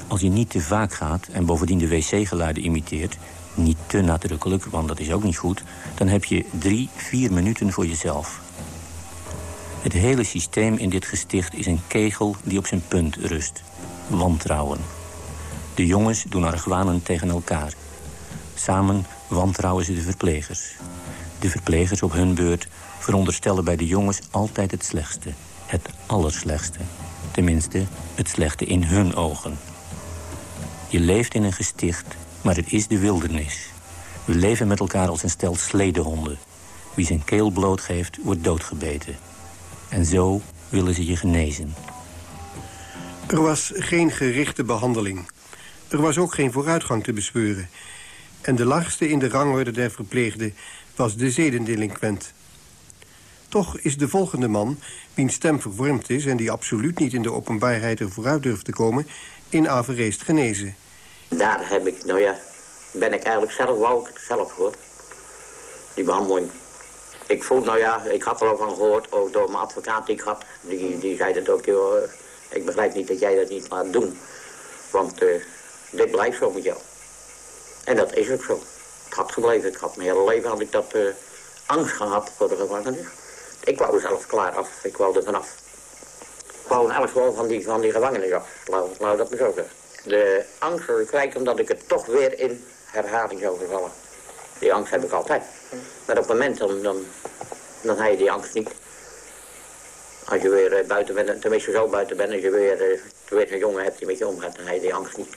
Als je niet te vaak gaat en bovendien de wc-geluiden imiteert... niet te nadrukkelijk, want dat is ook niet goed... dan heb je drie, vier minuten voor jezelf. Het hele systeem in dit gesticht is een kegel die op zijn punt rust. Wantrouwen. De jongens doen argwanend tegen elkaar. Samen wantrouwen ze de verplegers. De verplegers op hun beurt veronderstellen bij de jongens altijd het slechtste. Het allerslechtste. Tenminste, het slechte in hun ogen. Je leeft in een gesticht, maar het is de wildernis. We leven met elkaar als een stel sledehonden. Wie zijn keel blootgeeft, wordt doodgebeten. En zo willen ze je genezen. Er was geen gerichte behandeling. Er was ook geen vooruitgang te bespeuren. En de laagste in de rangorde der verpleegden was de zedendelinquent. Toch is de volgende man, wiens stem vervormd is... en die absoluut niet in de openbaarheid er vooruit durft te komen... in Avereest genezen. Daar heb ik, nou ja, ben ik eigenlijk zelf, wou ik zelf hoor. Die behandeling. Ik voel, nou ja, ik had er al van gehoord, ook door mijn advocaat die ik had. Die, die zei dat ook, joh, ik begrijp niet dat jij dat niet laat doen. Want uh, dit blijft zo met jou. En dat is ook zo. Het had gebleven. Ik had mijn hele leven had ik dat uh, angst gehad voor de gevangenis. Ik wou zelf klaar af. Ik wou er vanaf. Ik wou alles gewoon van die, van die gevangenis af. Laat, laat dat me zo zeggen. De angst voor kwijt omdat ik het toch weer in herhaling zou vervallen. Die angst heb ik altijd. Maar op het moment dan, dan, dan heb je die angst niet. Als je weer uh, buiten bent, tenminste zo buiten bent, als je weer, uh, weer een jongen hebt die met je omgaat, dan heb je die angst niet.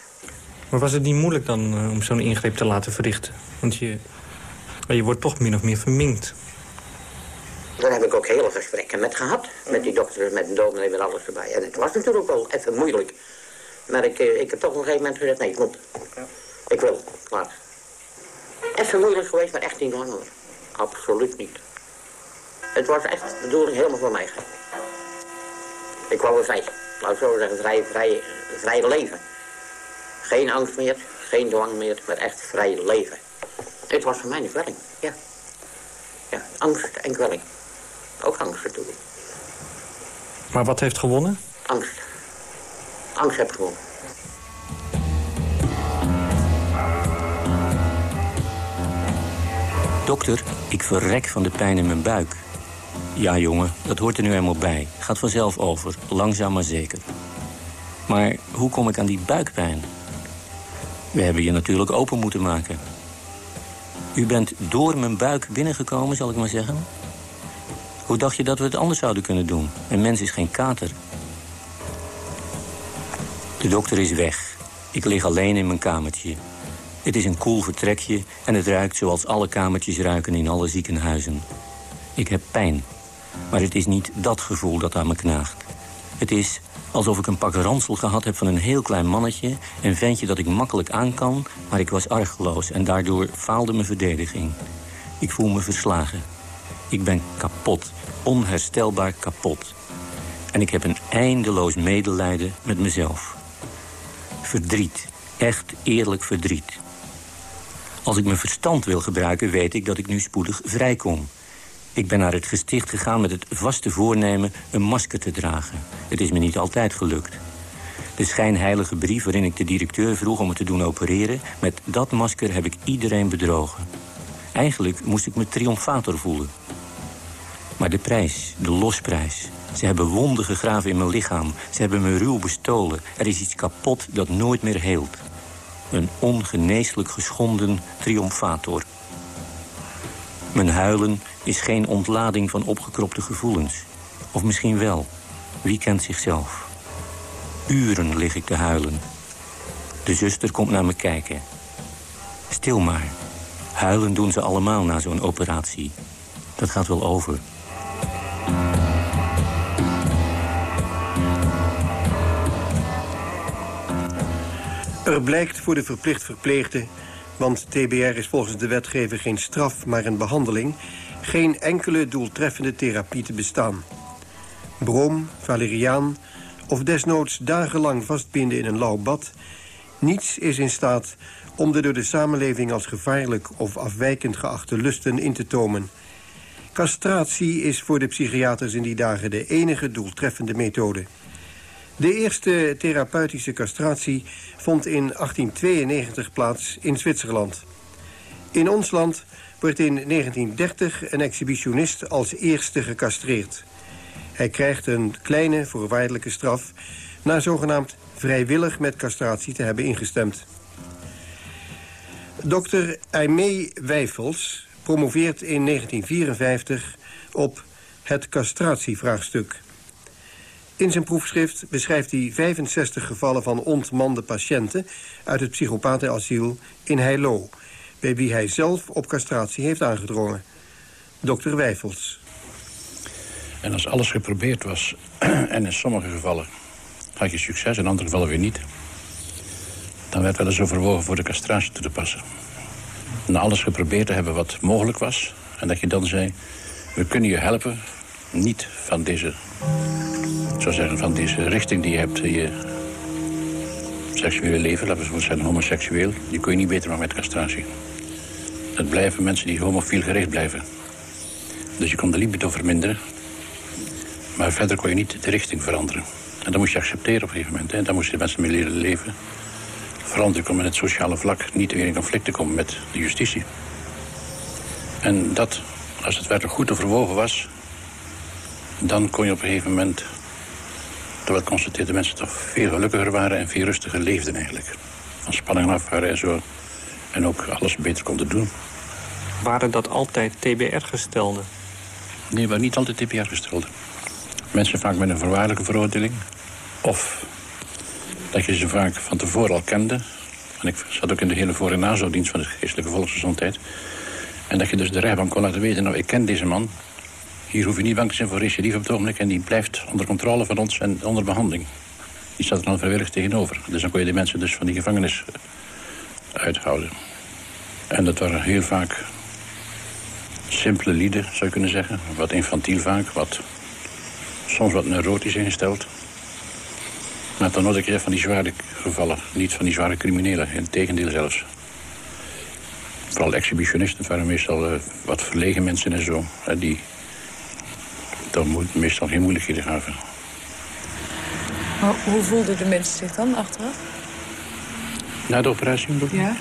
Maar was het niet moeilijk dan om zo'n ingreep te laten verrichten? Want je, je wordt toch min of meer verminkt. Daar heb ik ook hele gesprekken met gehad. Met die dokters, met de dominee, met alles erbij. En het was natuurlijk wel even moeilijk. Maar ik, ik heb toch op een gegeven moment gezegd, nee, ik moet. Ik wil, klaar. Even moeilijk geweest, maar echt niet lang hoor. Absoluut niet. Het was echt de bedoeling helemaal voor mij. Ik wou vrij. Laat ik zo zeggen, vrij, vrij, vrij leven. Geen angst meer, geen dwang meer, maar echt vrij leven. Het was voor mij een kwelling, ja. Ja, angst en kwelling. Ook angst natuurlijk. Maar wat heeft gewonnen? Angst. Angst heb gewonnen. Dokter, ik verrek van de pijn in mijn buik. Ja, jongen, dat hoort er nu helemaal bij. Gaat vanzelf over, langzaam maar zeker. Maar hoe kom ik aan die buikpijn? We hebben je natuurlijk open moeten maken. U bent door mijn buik binnengekomen, zal ik maar zeggen. Hoe dacht je dat we het anders zouden kunnen doen? Een mens is geen kater. De dokter is weg. Ik lig alleen in mijn kamertje. Het is een koel vertrekje en het ruikt zoals alle kamertjes ruiken in alle ziekenhuizen. Ik heb pijn, maar het is niet dat gevoel dat aan me knaagt. Het is alsof ik een pak ransel gehad heb van een heel klein mannetje... een ventje dat ik makkelijk aan kan, maar ik was argeloos... en daardoor faalde mijn verdediging. Ik voel me verslagen. Ik ben kapot, onherstelbaar kapot. En ik heb een eindeloos medelijden met mezelf. Verdriet, echt eerlijk verdriet. Als ik mijn verstand wil gebruiken, weet ik dat ik nu spoedig vrijkom. Ik ben naar het gesticht gegaan met het vaste voornemen een masker te dragen. Het is me niet altijd gelukt. De schijnheilige brief waarin ik de directeur vroeg om me te doen opereren... met dat masker heb ik iedereen bedrogen. Eigenlijk moest ik me triomfator voelen. Maar de prijs, de losprijs... Ze hebben wonden gegraven in mijn lichaam. Ze hebben me ruw bestolen. Er is iets kapot dat nooit meer heelt. Een ongeneeslijk geschonden triomfator. Mijn huilen is geen ontlading van opgekropte gevoelens. Of misschien wel. Wie kent zichzelf? Uren lig ik te huilen. De zuster komt naar me kijken. Stil maar. Huilen doen ze allemaal na zo'n operatie. Dat gaat wel over. Er blijkt voor de verplicht verpleegde, want TBR is volgens de wetgever geen straf, maar een behandeling, geen enkele doeltreffende therapie te bestaan. Brom, valeriaan of desnoods dagenlang vastbinden in een lauw bad, niets is in staat om de door de samenleving als gevaarlijk of afwijkend geachte lusten in te tomen. Castratie is voor de psychiaters in die dagen de enige doeltreffende methode. De eerste therapeutische castratie vond in 1892 plaats in Zwitserland. In ons land wordt in 1930 een exhibitionist als eerste gecastreerd. Hij krijgt een kleine voorwaardelijke straf... na zogenaamd vrijwillig met castratie te hebben ingestemd. Dr. Aimee Wijfels promoveert in 1954 op het castratievraagstuk... In zijn proefschrift beschrijft hij 65 gevallen van ontmande patiënten... uit het psychopatenasiel in Heilo... bij wie hij zelf op castratie heeft aangedrongen. Dokter Wijfels. En als alles geprobeerd was, en in sommige gevallen had je succes... in andere gevallen weer niet... dan werd wel eens overwogen voor de castratie toe te passen. Na alles geprobeerd te hebben wat mogelijk was... en dat je dan zei, we kunnen je helpen, niet van deze zou zeggen, van deze richting die je hebt in je seksuele leven, laten we zeggen homoseksueel, die kun je niet beter maken met castratie. Het blijven mensen die homofiel gericht blijven. Dus je kon de libido verminderen, maar verder kon je niet de richting veranderen. En dat moest je accepteren op een gegeven moment. Hè. Daar moesten de mensen mee leren leven. Veranderen om in het sociale vlak niet weer in conflict te komen met de justitie. En dat, als het werkelijk goed overwogen was... dan kon je op een gegeven moment Terwijl constateerde mensen toch veel gelukkiger waren en veel rustiger leefden eigenlijk. Van spanningen af waren en zo. En ook alles beter konden doen. Waren dat altijd TBR-gestelden? Nee, waren niet altijd TBR-gestelden. Mensen vaak met een voorwaardelijke veroordeling. Of dat je ze vaak van tevoren al kende. En ik zat ook in de hele voor- en nazorgdienst van de geestelijke volksgezondheid. En dat je dus de rechtbank kon laten weten... nou, ik ken deze man, hier hoef je niet bang te zijn voor recidive op het ogenblik... en die blijft onder controle van ons en onder behandeling. Die staat er dan vrijwillig tegenover. Dus dan kon je de mensen dus van die gevangenis uithouden. En dat waren heel vaak simpele lieden, zou je kunnen zeggen. Wat infantiel vaak, wat, soms wat neurotisch ingesteld. Maar dan nooit van die zware gevallen. Niet van die zware criminelen, in het tegendeel zelfs. vooral exhibitionisten waren meestal uh, wat verlegen mensen en zo. Uh, die dan meestal geen moeilijkheden gaven. Maar hoe voelden de mensen zich dan achteraf? Na de operatie? Ja. Ja.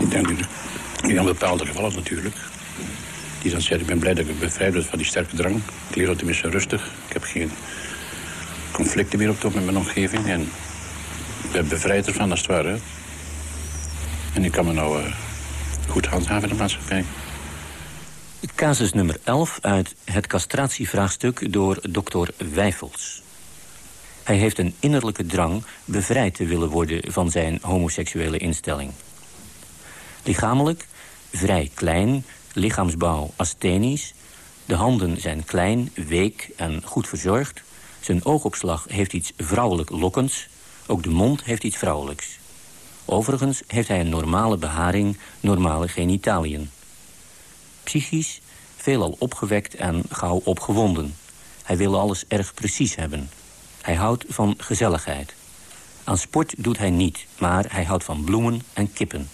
Ik denk in bepaalde gevallen natuurlijk. Die dan zei, ik ben blij dat ik bevrijd ben van die sterke drang. Ik leer tenminste rustig. Ik heb geen conflicten meer op top met mijn omgeving. En ik ben bevrijd ervan, als het ware. En ik kan me nou uh, goed handhaven in de maatschappij. Casus nummer 11 uit het castratievraagstuk door dokter Wijfels. Hij heeft een innerlijke drang bevrijd te willen worden van zijn homoseksuele instelling. Lichamelijk vrij klein, lichaamsbouw asthenisch. De handen zijn klein, week en goed verzorgd. Zijn oogopslag heeft iets vrouwelijk lokkends. Ook de mond heeft iets vrouwelijks. Overigens heeft hij een normale beharing, normale genitaliën. Psychisch veelal opgewekt en gauw opgewonden. Hij wil alles erg precies hebben. Hij houdt van gezelligheid. Aan sport doet hij niet, maar hij houdt van bloemen en kippen.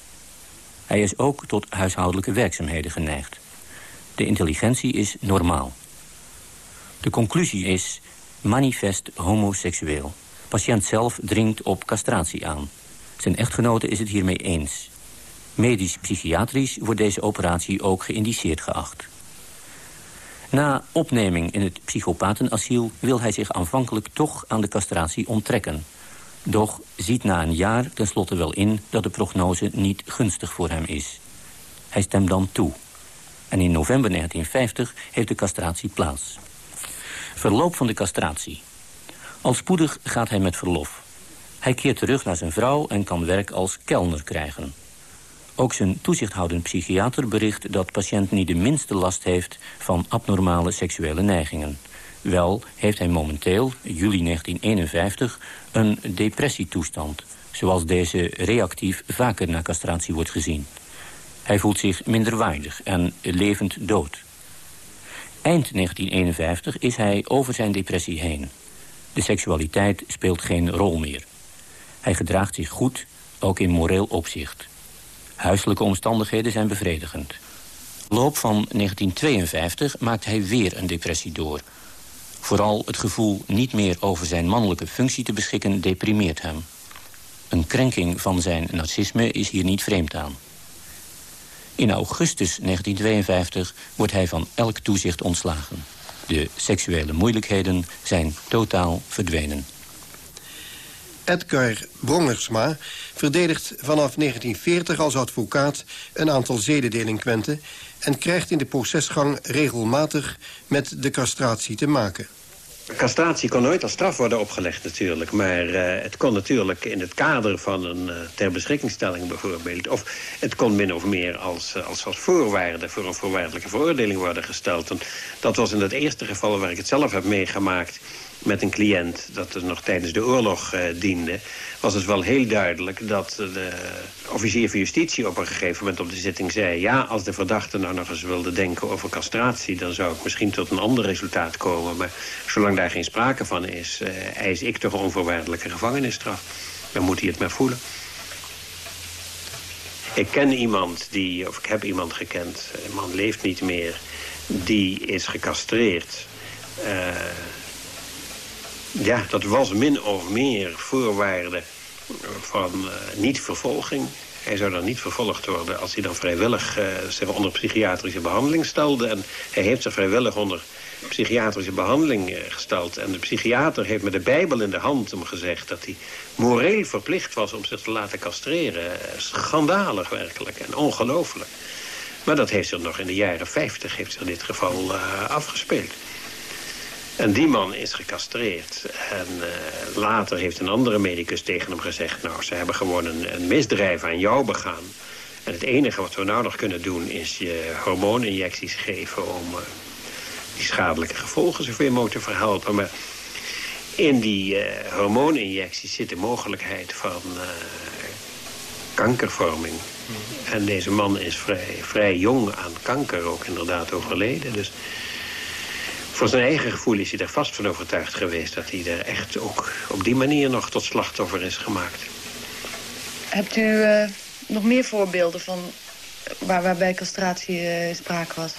Hij is ook tot huishoudelijke werkzaamheden geneigd. De intelligentie is normaal. De conclusie is manifest homoseksueel. Patiënt zelf dringt op castratie aan. Zijn echtgenote is het hiermee eens. Medisch-psychiatrisch wordt deze operatie ook geïndiceerd geacht. Na opneming in het psychopatenasiel wil hij zich aanvankelijk toch aan de castratie onttrekken. Doch ziet na een jaar tenslotte wel in dat de prognose niet gunstig voor hem is. Hij stemt dan toe. En in november 1950 heeft de castratie plaats. Verloop van de castratie. Al spoedig gaat hij met verlof. Hij keert terug naar zijn vrouw en kan werk als kelner krijgen. Ook zijn toezichthoudend psychiater bericht dat patiënt niet de minste last heeft van abnormale seksuele neigingen. Wel heeft hij momenteel, juli 1951, een depressietoestand... zoals deze reactief vaker na castratie wordt gezien. Hij voelt zich minderwaardig en levend dood. Eind 1951 is hij over zijn depressie heen. De seksualiteit speelt geen rol meer. Hij gedraagt zich goed, ook in moreel opzicht. Huiselijke omstandigheden zijn bevredigend. Loop van 1952 maakt hij weer een depressie door. Vooral het gevoel niet meer over zijn mannelijke functie te beschikken deprimeert hem. Een krenking van zijn narcisme is hier niet vreemd aan. In augustus 1952 wordt hij van elk toezicht ontslagen. De seksuele moeilijkheden zijn totaal verdwenen. Edgar Brongersma verdedigt vanaf 1940 als advocaat een aantal zedendelinquenten... en krijgt in de procesgang regelmatig met de castratie te maken. Castratie kon nooit als straf worden opgelegd natuurlijk. Maar uh, het kon natuurlijk in het kader van een uh, ter beschikkingstelling bijvoorbeeld... of het kon min of meer als, uh, als, als voorwaarde voor een voorwaardelijke veroordeling worden gesteld. En dat was in het eerste geval waar ik het zelf heb meegemaakt met een cliënt dat er nog tijdens de oorlog uh, diende... was het wel heel duidelijk dat de officier van justitie op een gegeven moment op de zitting zei... ja, als de verdachte nou nog eens wilde denken over castratie... dan zou ik misschien tot een ander resultaat komen. Maar zolang daar geen sprake van is, uh, eis ik toch onvoorwaardelijke gevangenisstraf. Dan moet hij het maar voelen. Ik ken iemand die, of ik heb iemand gekend, een man leeft niet meer... die is gecastreerd... Uh, ja, dat was min of meer voorwaarde van uh, niet-vervolging. Hij zou dan niet vervolgd worden als hij dan vrijwillig uh, zich onder psychiatrische behandeling stelde. En hij heeft zich vrijwillig onder psychiatrische behandeling uh, gesteld. En de psychiater heeft met de Bijbel in de hand hem gezegd... dat hij moreel verplicht was om zich te laten castreren. Schandalig werkelijk en ongelooflijk. Maar dat heeft zich nog in de jaren 50 heeft zich dit geval afgespeeld. En die man is gecastreerd. En uh, later heeft een andere medicus tegen hem gezegd... nou, ze hebben gewoon een, een, misdrijf aan jou begaan. En het enige wat we nou nog kunnen doen... is je hormooninjecties geven om uh, die schadelijke gevolgen zoveel mogelijk te verhelpen. Maar in die uh, hormooninjecties zit de mogelijkheid van kankervorming. Mm. En deze man is vrij, vrij jong aan kanker ook inderdaad overleden. Dus voor zijn eigen gevoel is hij er vast van overtuigd geweest... dat hij er echt ook op die manier nog tot slachtoffer is gemaakt. Hebt u uh, nog meer voorbeelden van waar, waarbij castratie uh, sprake was?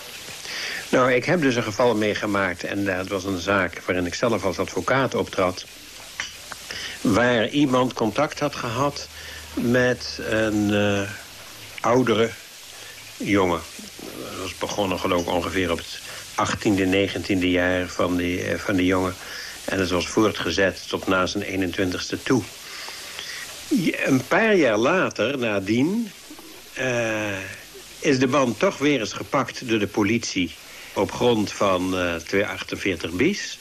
Nou, ik heb dus een geval meegemaakt... en dat was een zaak waarin ik zelf als advocaat optrad... waar iemand contact had gehad met een uh, oudere jongen. Dat was begonnen geloof ik ongeveer op het 18e, 19e jaar van die, uh, van die jongen. En dat was voortgezet tot na zijn 21ste toe. Een paar jaar later, nadien... Uh, is de man toch weer eens gepakt door de politie... op grond van uh, 248 bis...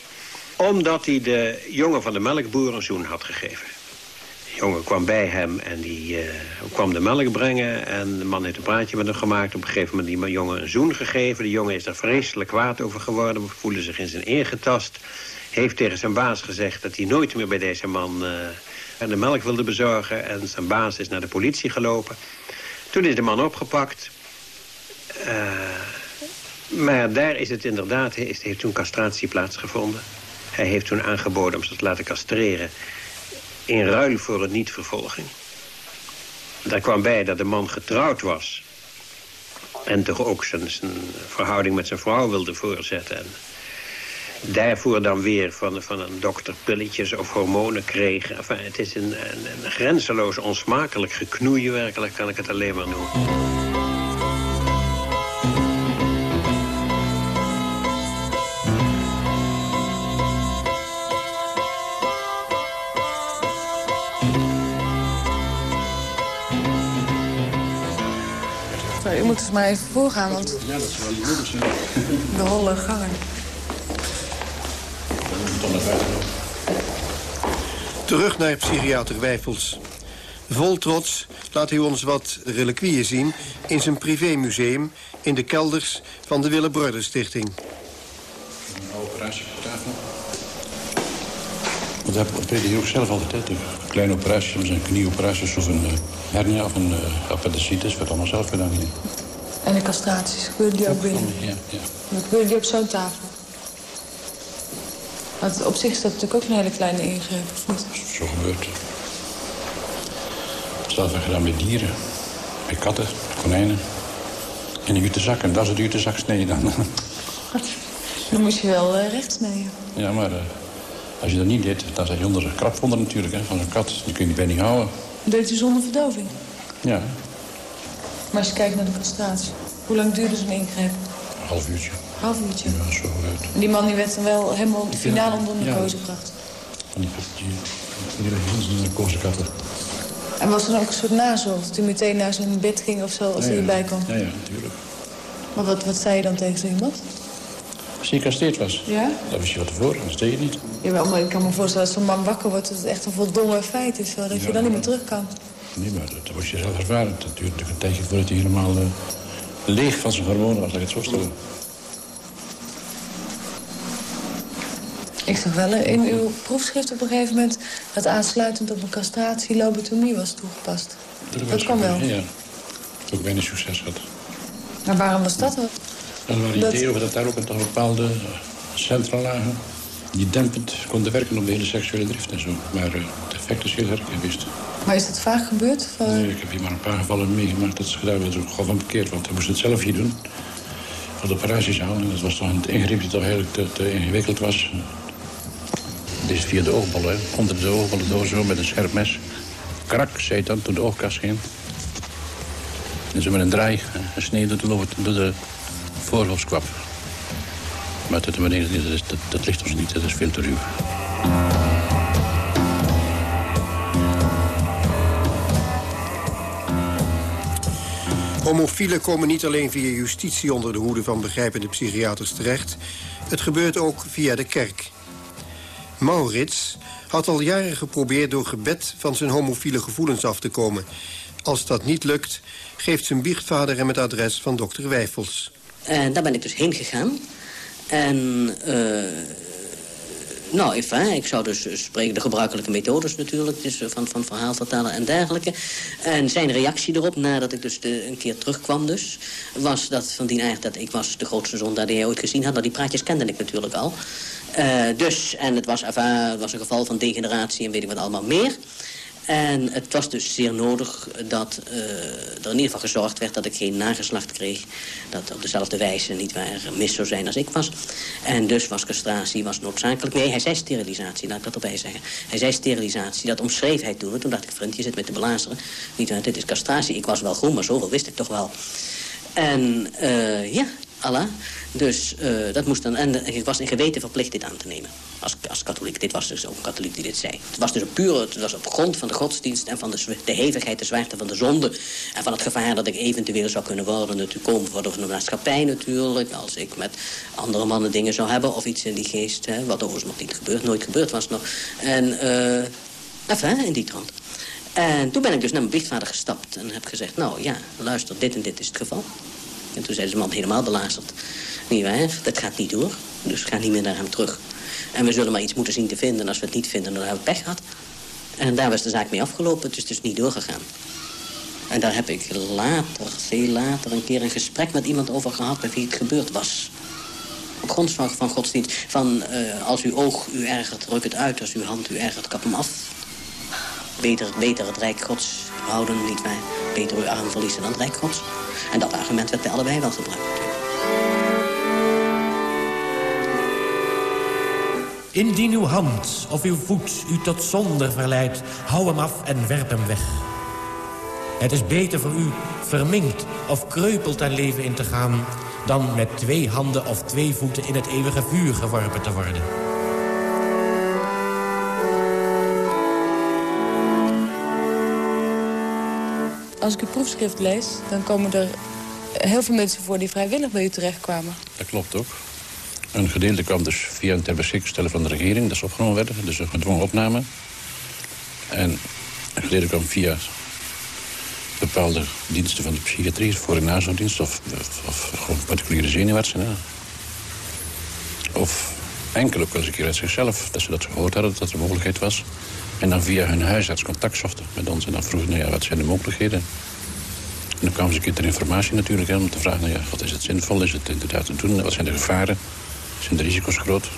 omdat hij de jongen van de melkboer een zoen had gegeven. Jongen kwam bij hem en die uh, kwam de melk brengen... en de man heeft een praatje met hem gemaakt. Op een gegeven moment die jongen een zoen gegeven. De jongen is er vreselijk kwaad over geworden... voelde zich in zijn eer getast. Heeft tegen zijn baas gezegd dat hij nooit meer bij deze man... Uh, de melk wilde bezorgen en zijn baas is naar de politie gelopen. Toen is de man opgepakt. Uh, maar daar is het inderdaad, is, heeft toen castratie plaatsgevonden. Hij heeft toen aangeboden om ze te laten castreren... in ruil voor een niet-vervolging. Daar kwam bij dat de man getrouwd was... en toch ook zijn, verhouding met zijn vrouw wilde voortzetten... En daarvoor dan weer van, van een dokter pilletjes of hormonen kreeg. Het is een, een, een grenzeloos onsmakelijk geknoeien werkelijk, kan ik het alleen maar noemen. Moet dus maar even voorgaan, want... Ja, dat is wel moeilijk zijn. De holle gangen. Terug naar psychiater Wijfels. Vol trots laat hij ons wat reliquieën zien... in zijn privémuseum in de kelders van de Willebrorder Stichting. Een operatie op tafel. Want dat weet je ook zelf altijd. Hè? Een kleine operatie, een knieoperatie of een uh, hernia of een uh, appendicitis... wordt allemaal zelf gedaan hier. En de castraties, gebeuren die ook binnen? Ja, ja. Dan gebeuren die op zo'n tafel? Want op zich is dat natuurlijk ook een hele kleine ingreep? Zo gebeurt. Het wel gedaan met dieren. Met katten, konijnen. En een jutezak. En dat is het jutezak snijden dan. Dan moest je wel uh, recht snijden. Ja, maar uh, als je dat niet deed, dan zat je onder de krapvonder natuurlijk. Hè, van zo'n kat. Die kun je bij niet houden. Deed u zonder verdoving? Ja. Maar als je kijkt naar de castratie. Hoe lang duurde zo'n ingreep? Een half uurtje. Half uurtje? Ja, zo uit. En die man die werd dan wel helemaal finaal onder narcose ja. gebracht? Van die, die, die, die narcosekatten. En was er dan ook een soort nazorg? Dat u meteen naar zijn bed ging of zo, als ja, hij ja. erbij kwam? Ja, ja, natuurlijk. Maar wat, wat zei je dan tegen zo iemand? Als hij gecastreerd was, Ja? dat wist je wat ervoor. Dat deed je niet. Jawel, maar ik kan me voorstellen dat zo'n man wakker wordt... dat het echt een voldongen feit is, dat je Ja, dan niet meer terug kan. Nee, maar dat was je zelf ervaren. Het duurde natuurlijk een tijdje voordat hij helemaal eh, leeg van zijn hormonen was, laat ik het zo stellen. Ik zag wel in uw proefschrift op een gegeven moment... dat aansluitend op een castratie lobotomie was toegepast. Dat, was kwam wel. Ja. Dat ook weinig succes had. Maar waarom was dat dan? Er waren Dat- ideeën over dat daar ook een bepaalde eh, centra lagen... die dempend konden werken op de hele seksuele drift en zo. Maar eh, het effect is heel erg geweest. Maar is dat vaak gebeurd? Ik heb hier maar een paar gevallen meegemaakt dat ze gedaan werd. gewoon van bekeerd, want hij moest het zelf hier doen. Voor de operatiezaal. En dat was toch een ingreep die toch eigenlijk te, te ingewikkeld was. Dit is via de oogballen, hè. onder de oogballen door zo met een scherp mes. Krak, zei dan, toen de oogkas ging. En zo met een draai, eh, een snede door, de- de voorhoofdskwap. Maar dat, is- dat, dat ligt ons niet, dat is veel te ruw. Homofielen komen niet alleen via justitie onder de hoede van begrijpende psychiaters terecht. Het gebeurt ook via de kerk. Maurits had al jaren geprobeerd door gebed van zijn homofiele gevoelens af te komen. Als dat niet lukt, geeft zijn biechtvader hem het adres van dokter Wijfels. En daar ben ik dus heen gegaan. En eh, nou, enfin, ik zou dus spreken de gebruikelijke methodes natuurlijk... Dus van, van verhaal vertellen en dergelijke. En zijn reactie erop, nadat ik dus de, een keer terugkwam dus... was dat van die eigenlijk dat ik was de grootste zondaar die hij ooit gezien had. Nou, die praatjes kende ik natuurlijk al. Uh, dus, en het was, enfin, het was een geval van degeneratie en weet ik wat allemaal meer... En het was dus zeer nodig dat uh, er in ieder geval gezorgd werd... dat ik geen nageslacht kreeg dat op dezelfde wijze niet waar mis zou zijn als ik was. En dus was castratie was noodzakelijk. Nee, hij zei sterilisatie, laat ik dat erbij zeggen. Hij zei sterilisatie, dat omschreef hij toen. Toen dacht ik, vriend, je zit met de blazeren. Niet waar, dit is castratie. Ik was wel groen, maar zoveel wist ik toch wel. En uh, ja, Allah. Dus uh, dat moest dan, en ik was in geweten verplicht dit aan te nemen. Als, als katholiek. Dit was dus ook een katholiek die dit zei. Het was dus een pure, het was op grond van de godsdienst en van de, de hevigheid, de zwaarte van de zonde. En van het gevaar dat ik eventueel zou kunnen worden. Natuurlijk komen voor de maatschappij natuurlijk. Als ik met andere mannen dingen zou hebben of iets in die geest. Hè, wat overigens nog niet gebeurd, nooit gebeurd was nog. En, uh, enfin, in die trant. En toen ben ik dus naar mijn biechtvader gestapt en heb gezegd... nou ja, luister, dit en dit is het geval. En toen zei de man helemaal belazerd. Niet waar, dat gaat niet door. Dus ga niet meer naar hem terug. En we zullen maar iets moeten zien te vinden. En als we het niet vinden, dan hebben we pech gehad. En daar was de zaak mee afgelopen. Het is dus niet doorgegaan. En daar heb ik later, veel later, een keer een gesprek met iemand over gehad... bij wie het gebeurd was. Op grond van, godsdienst. Van uh, als uw oog u ergert, ruk het uit. Als uw hand u ergert, kap hem af. Beter, beter het rijk gods houden, niet waar. Beter uw arm verliezen dan het rijk gods. En dat argument werd bij allebei wel gebruikt. Indien uw hand of uw voet u tot zonde verleidt, hou hem af en werp hem weg. Het is beter voor u verminkt of kreupeld ten leven in te gaan... dan met twee handen of twee voeten in het eeuwige vuur geworpen te worden. Als ik uw proefschrift lees, dan komen er heel veel mensen voor die vrijwillig bij u terechtkwamen. Dat klopt ook. Een gedeelte kwam dus via een ter beschikking stellen van de regering... dat ze opgenomen werden, dus een gedwongen opname. En een gedeelte kwam via bepaalde diensten van de psychiatrie... voor- en nazorgdienst of, of, gewoon particuliere zenuwartsen. Of enkel ook eens een keer uit zichzelf, dat ze dat gehoord hadden... dat er een mogelijkheid was. En dan via hun huisarts contact zochten met ons. En dan vroegen, nou ja, wat zijn de mogelijkheden? En dan kwamen ze een keer ter informatie natuurlijk... Hè, om te vragen, nou ja, wat is het zinvol? Is het inderdaad te doen? Wat zijn de gevaren? Zijn de risico's groot?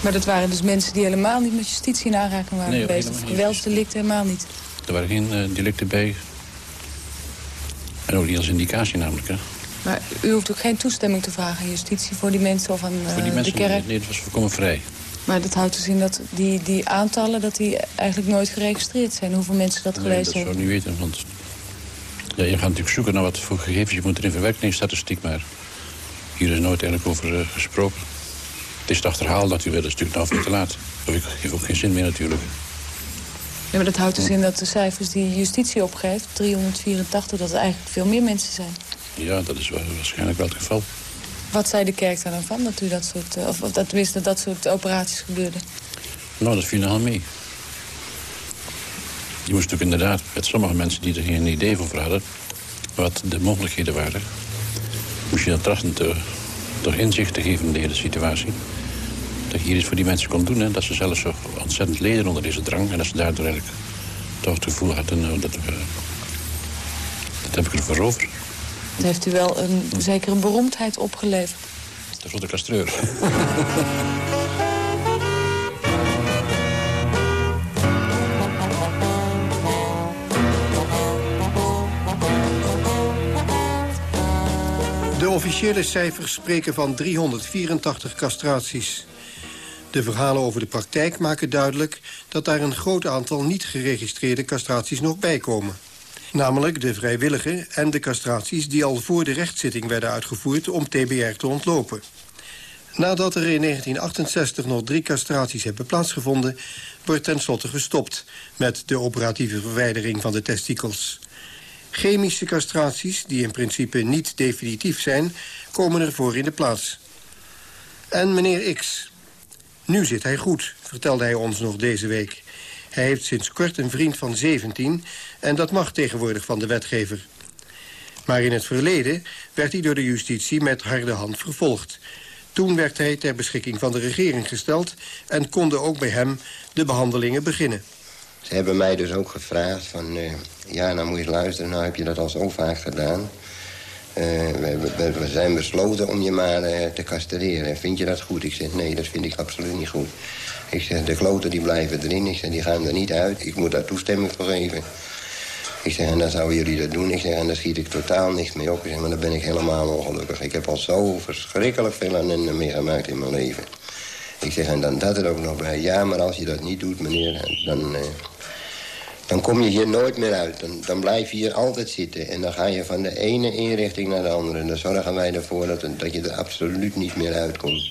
Maar dat waren dus mensen die helemaal niet met justitie in aanraking waren nee? Of geweldsdelicten helemaal niet? Er waren geen uh, delicten bij. En ook niet als indicatie namelijk. Hè. Maar u hoeft ook geen toestemming te vragen aan justitie voor die mensen of aan uh, voor die mensen, de kerk? Nee, dat was volkomen vrij. Maar dat houdt dus in dat die, die aantallen dat die eigenlijk nooit geregistreerd zijn. Hoeveel mensen dat nee, gelezen hebben? dat zou ik niet weten. Want ja, je gaat natuurlijk zoeken naar wat voor gegevens je moet erin verwerken in statistiek. Maar hier is nooit eigenlijk over uh, gesproken. Het is het achterhaal natuurlijk, dat is natuurlijk nou veel te laat. Dat heeft ook geen zin meer natuurlijk. Ja, maar dat houdt dus in dat de cijfers die justitie opgeeft, 384, dat er eigenlijk veel meer mensen zijn. Ja, dat is waarschijnlijk wel het geval. Wat zei de kerk daar dan van, dat u dat soort, of, of dat, tenminste dat soort operaties gebeurden? Nou, dat viel nogal mee. Je moest natuurlijk inderdaad met sommige mensen die er geen idee van hadden... wat de mogelijkheden waren... moest je dan trachten te, toch inzicht te geven in de hele situatie. Dat je hier iets voor die mensen kon doen. Hè, dat ze zelfs zo ontzettend leden onder deze drang. En dat ze daardoor eigenlijk toch het gevoel hadden... Nou, dat, uh, dat heb ik ervoor over. Dat heeft u wel een, zeker een beroemdheid opgeleverd. Dat is wat de kastreur. De officiële cijfers spreken van 384 castraties. De verhalen over de praktijk maken duidelijk... dat daar een groot aantal niet geregistreerde castraties nog bijkomen. Namelijk de vrijwillige en de castraties die al voor de rechtszitting werden uitgevoerd... om TBR te ontlopen. Nadat er in 1968 nog drie castraties hebben plaatsgevonden... wordt tenslotte gestopt met de operatieve verwijdering van de testikels. Chemische castraties, die in principe niet definitief zijn... komen ervoor in de plaats. En meneer X. Nu zit hij goed, vertelde hij ons nog deze week. Hij heeft sinds kort een vriend van 17 en dat mag tegenwoordig van de wetgever. Maar in het verleden werd hij door de justitie met harde hand vervolgd. Toen werd hij ter beschikking van de regering gesteld... en konden ook bij hem de behandelingen beginnen. Ze hebben mij dus ook gevraagd van... Uh, ja, nou moet je luisteren, nou heb je dat al zo vaak gedaan. Uh, we, zijn besloten om je maar uh, te castreren. Vind je dat goed? Ik zeg, nee, dat vind ik absoluut niet goed. Ik zeg, de kloten die blijven erin. Ik zeg, die gaan er niet uit. Ik moet daar toestemming voor geven. Ik zeg, en dan zouden jullie dat doen. Ik zeg, en daar schiet ik totaal niks mee op. Ik zeg, maar dan ben ik helemaal ongelukkig. Ik heb al zo verschrikkelijk veel ellende meegemaakt in mijn leven. Ik zeg, en dan dat er ook nog bij. Ja, maar als je dat niet doet, meneer, dan... Uh, dan kom je hier nooit meer uit. Dan, dan blijf je hier altijd zitten. En dan ga je van de ene inrichting naar de andere. En dan zorgen wij ervoor dat, dat je er absoluut niet meer uitkomt.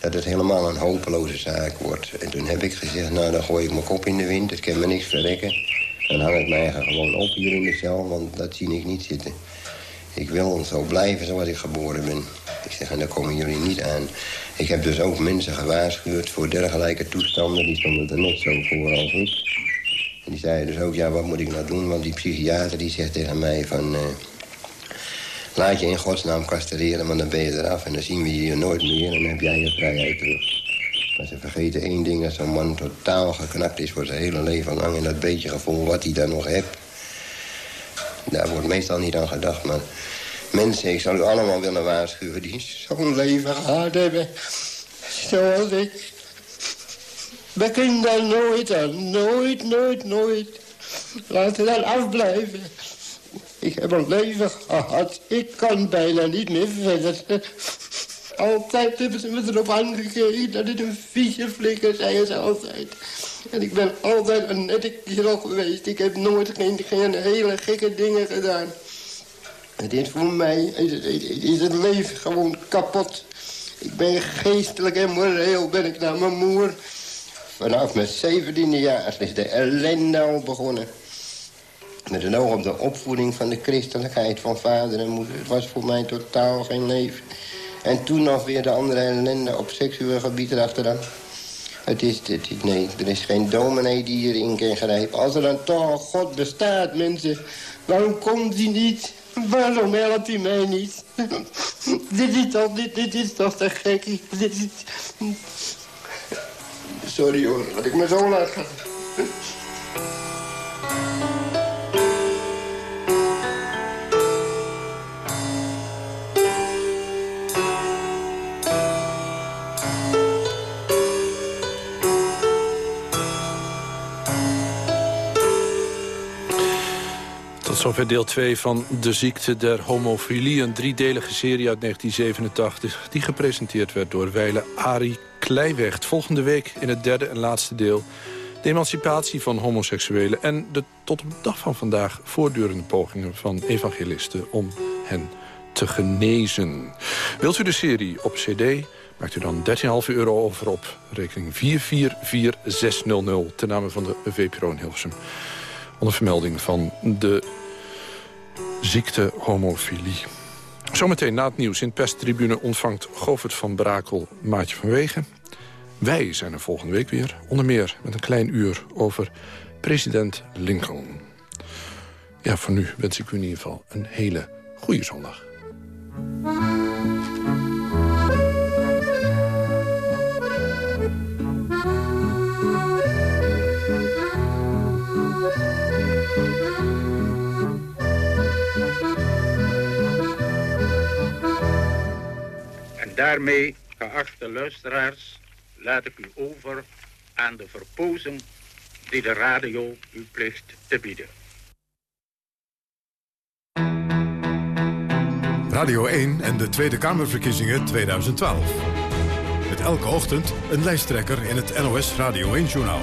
Dat het helemaal een hopeloze zaak wordt. En toen heb ik gezegd, nou dan gooi ik mijn kop in de wind. Het kan me niks verrekken. Dan hang ik mij gewoon op hier in de cel, want dat zie ik niet zitten. Ik wil zo blijven zoals ik geboren ben. Ik zeg, en daar komen jullie niet aan. Ik heb dus ook mensen gewaarschuwd voor dergelijke toestanden. Die stonden er net zo voor als ik. En die zeiden dus ook, ja, wat moet ik nou doen? Want die psychiater die zegt tegen mij van... Uh, laat je in godsnaam castreren, want dan ben je eraf. En dan zien we je hier nooit meer en dan heb jij je vrijheid terug. Maar ze vergeten één ding, dat zo'n man totaal geknakt is voor zijn hele leven lang. En dat beetje gevoel wat hij dan nog heeft... daar wordt meestal niet aan gedacht, maar... Mensen, ik zou u allemaal willen waarschuwen die zo'n leven gehad hebben. Zoals ik. We kunnen daar nooit. Nooit, nooit, nooit. Laten we dan afblijven. Ik heb een leven gehad. Ik kan bijna niet meer verder. Altijd hebben ze me erop aangekeken dat het een vieze flikker, zei ze altijd. En ik ben altijd een nette kerel geweest. Ik heb nooit geen, hele gekke dingen gedaan. Het is voor mij is het, is het leven gewoon kapot. Ik ben geestelijk en moreel ben ik naar mijn moer. Vanaf mijn zeventiende jaar is de ellende al begonnen. Met een oog op de opvoeding van de christelijkheid van vader en moeder. Het was voor mij totaal geen leven. En toen nog weer de andere ellende op seksueel gebied erachteraan. Het is, is, nee, er is geen dominee die hierin kan grijpen. Als er dan toch God bestaat, mensen, waarom komt hij niet? Waarom helpt hij mij niet? dit, is toch, dit, dit is toch te gek? Dit is... Sorry hoor, dat ik me zo laat gaan. Tot zover deel 2 van De ziekte der homofilie. Een driedelige serie uit 1987. Die gepresenteerd werd door Weile Arie Kleiwecht. Volgende week in het derde en laatste deel... de emancipatie van homoseksuelen... en de tot op de dag van vandaag voortdurende pogingen van evangelisten... om hen te genezen. Wilt u de serie op cd... Maakt u dan 13,5 euro over op rekening 444600... ten name van de VPRO in Hilversum. Onder vermelding van de ziekte homofilie. Zometeen na het nieuws in Pesttribune ontvangt Govert van Brakel Maatje van Wegen. Wij zijn er volgende week weer, onder meer met een klein uur over president Lincoln. Ja, voor nu wens ik u in ieder geval een hele goede zondag. Daarmee, geachte luisteraars, laat ik u over aan de verpozen die de radio u plicht te bieden. Radio 1 en de Tweede Kamerverkiezingen 2012. Met elke ochtend een lijsttrekker in het NOS Radio 1-journaal.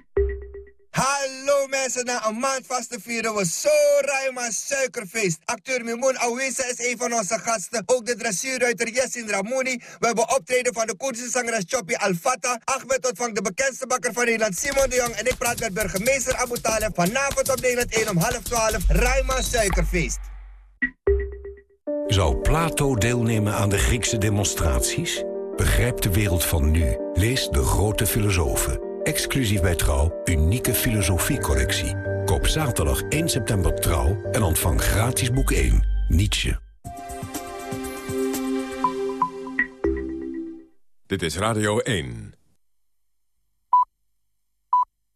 Mensen, na een maand vast te vieren we zo ruim suikerfeest. Acteur Mimoun Awisa is een van onze gasten. Ook de dressuurruiter Yassin Ramouni. We hebben optreden van de Koerdische zangeres Choppy Alfata. Ahmed ontvangt de bekendste bakker van Nederland Simon de Jong. En ik praat met burgemeester Abu Taleb. Vanavond op Nederland 1 om half 12. Ruim suikerfeest. Zou Plato deelnemen aan de Griekse demonstraties? Begrijp de wereld van nu. Lees De Grote Filosofen. Exclusief bij Trouw, unieke filosofiecollectie. Koop zaterdag 1 september Trouw en ontvang gratis boek 1, Nietzsche. Dit is Radio 1.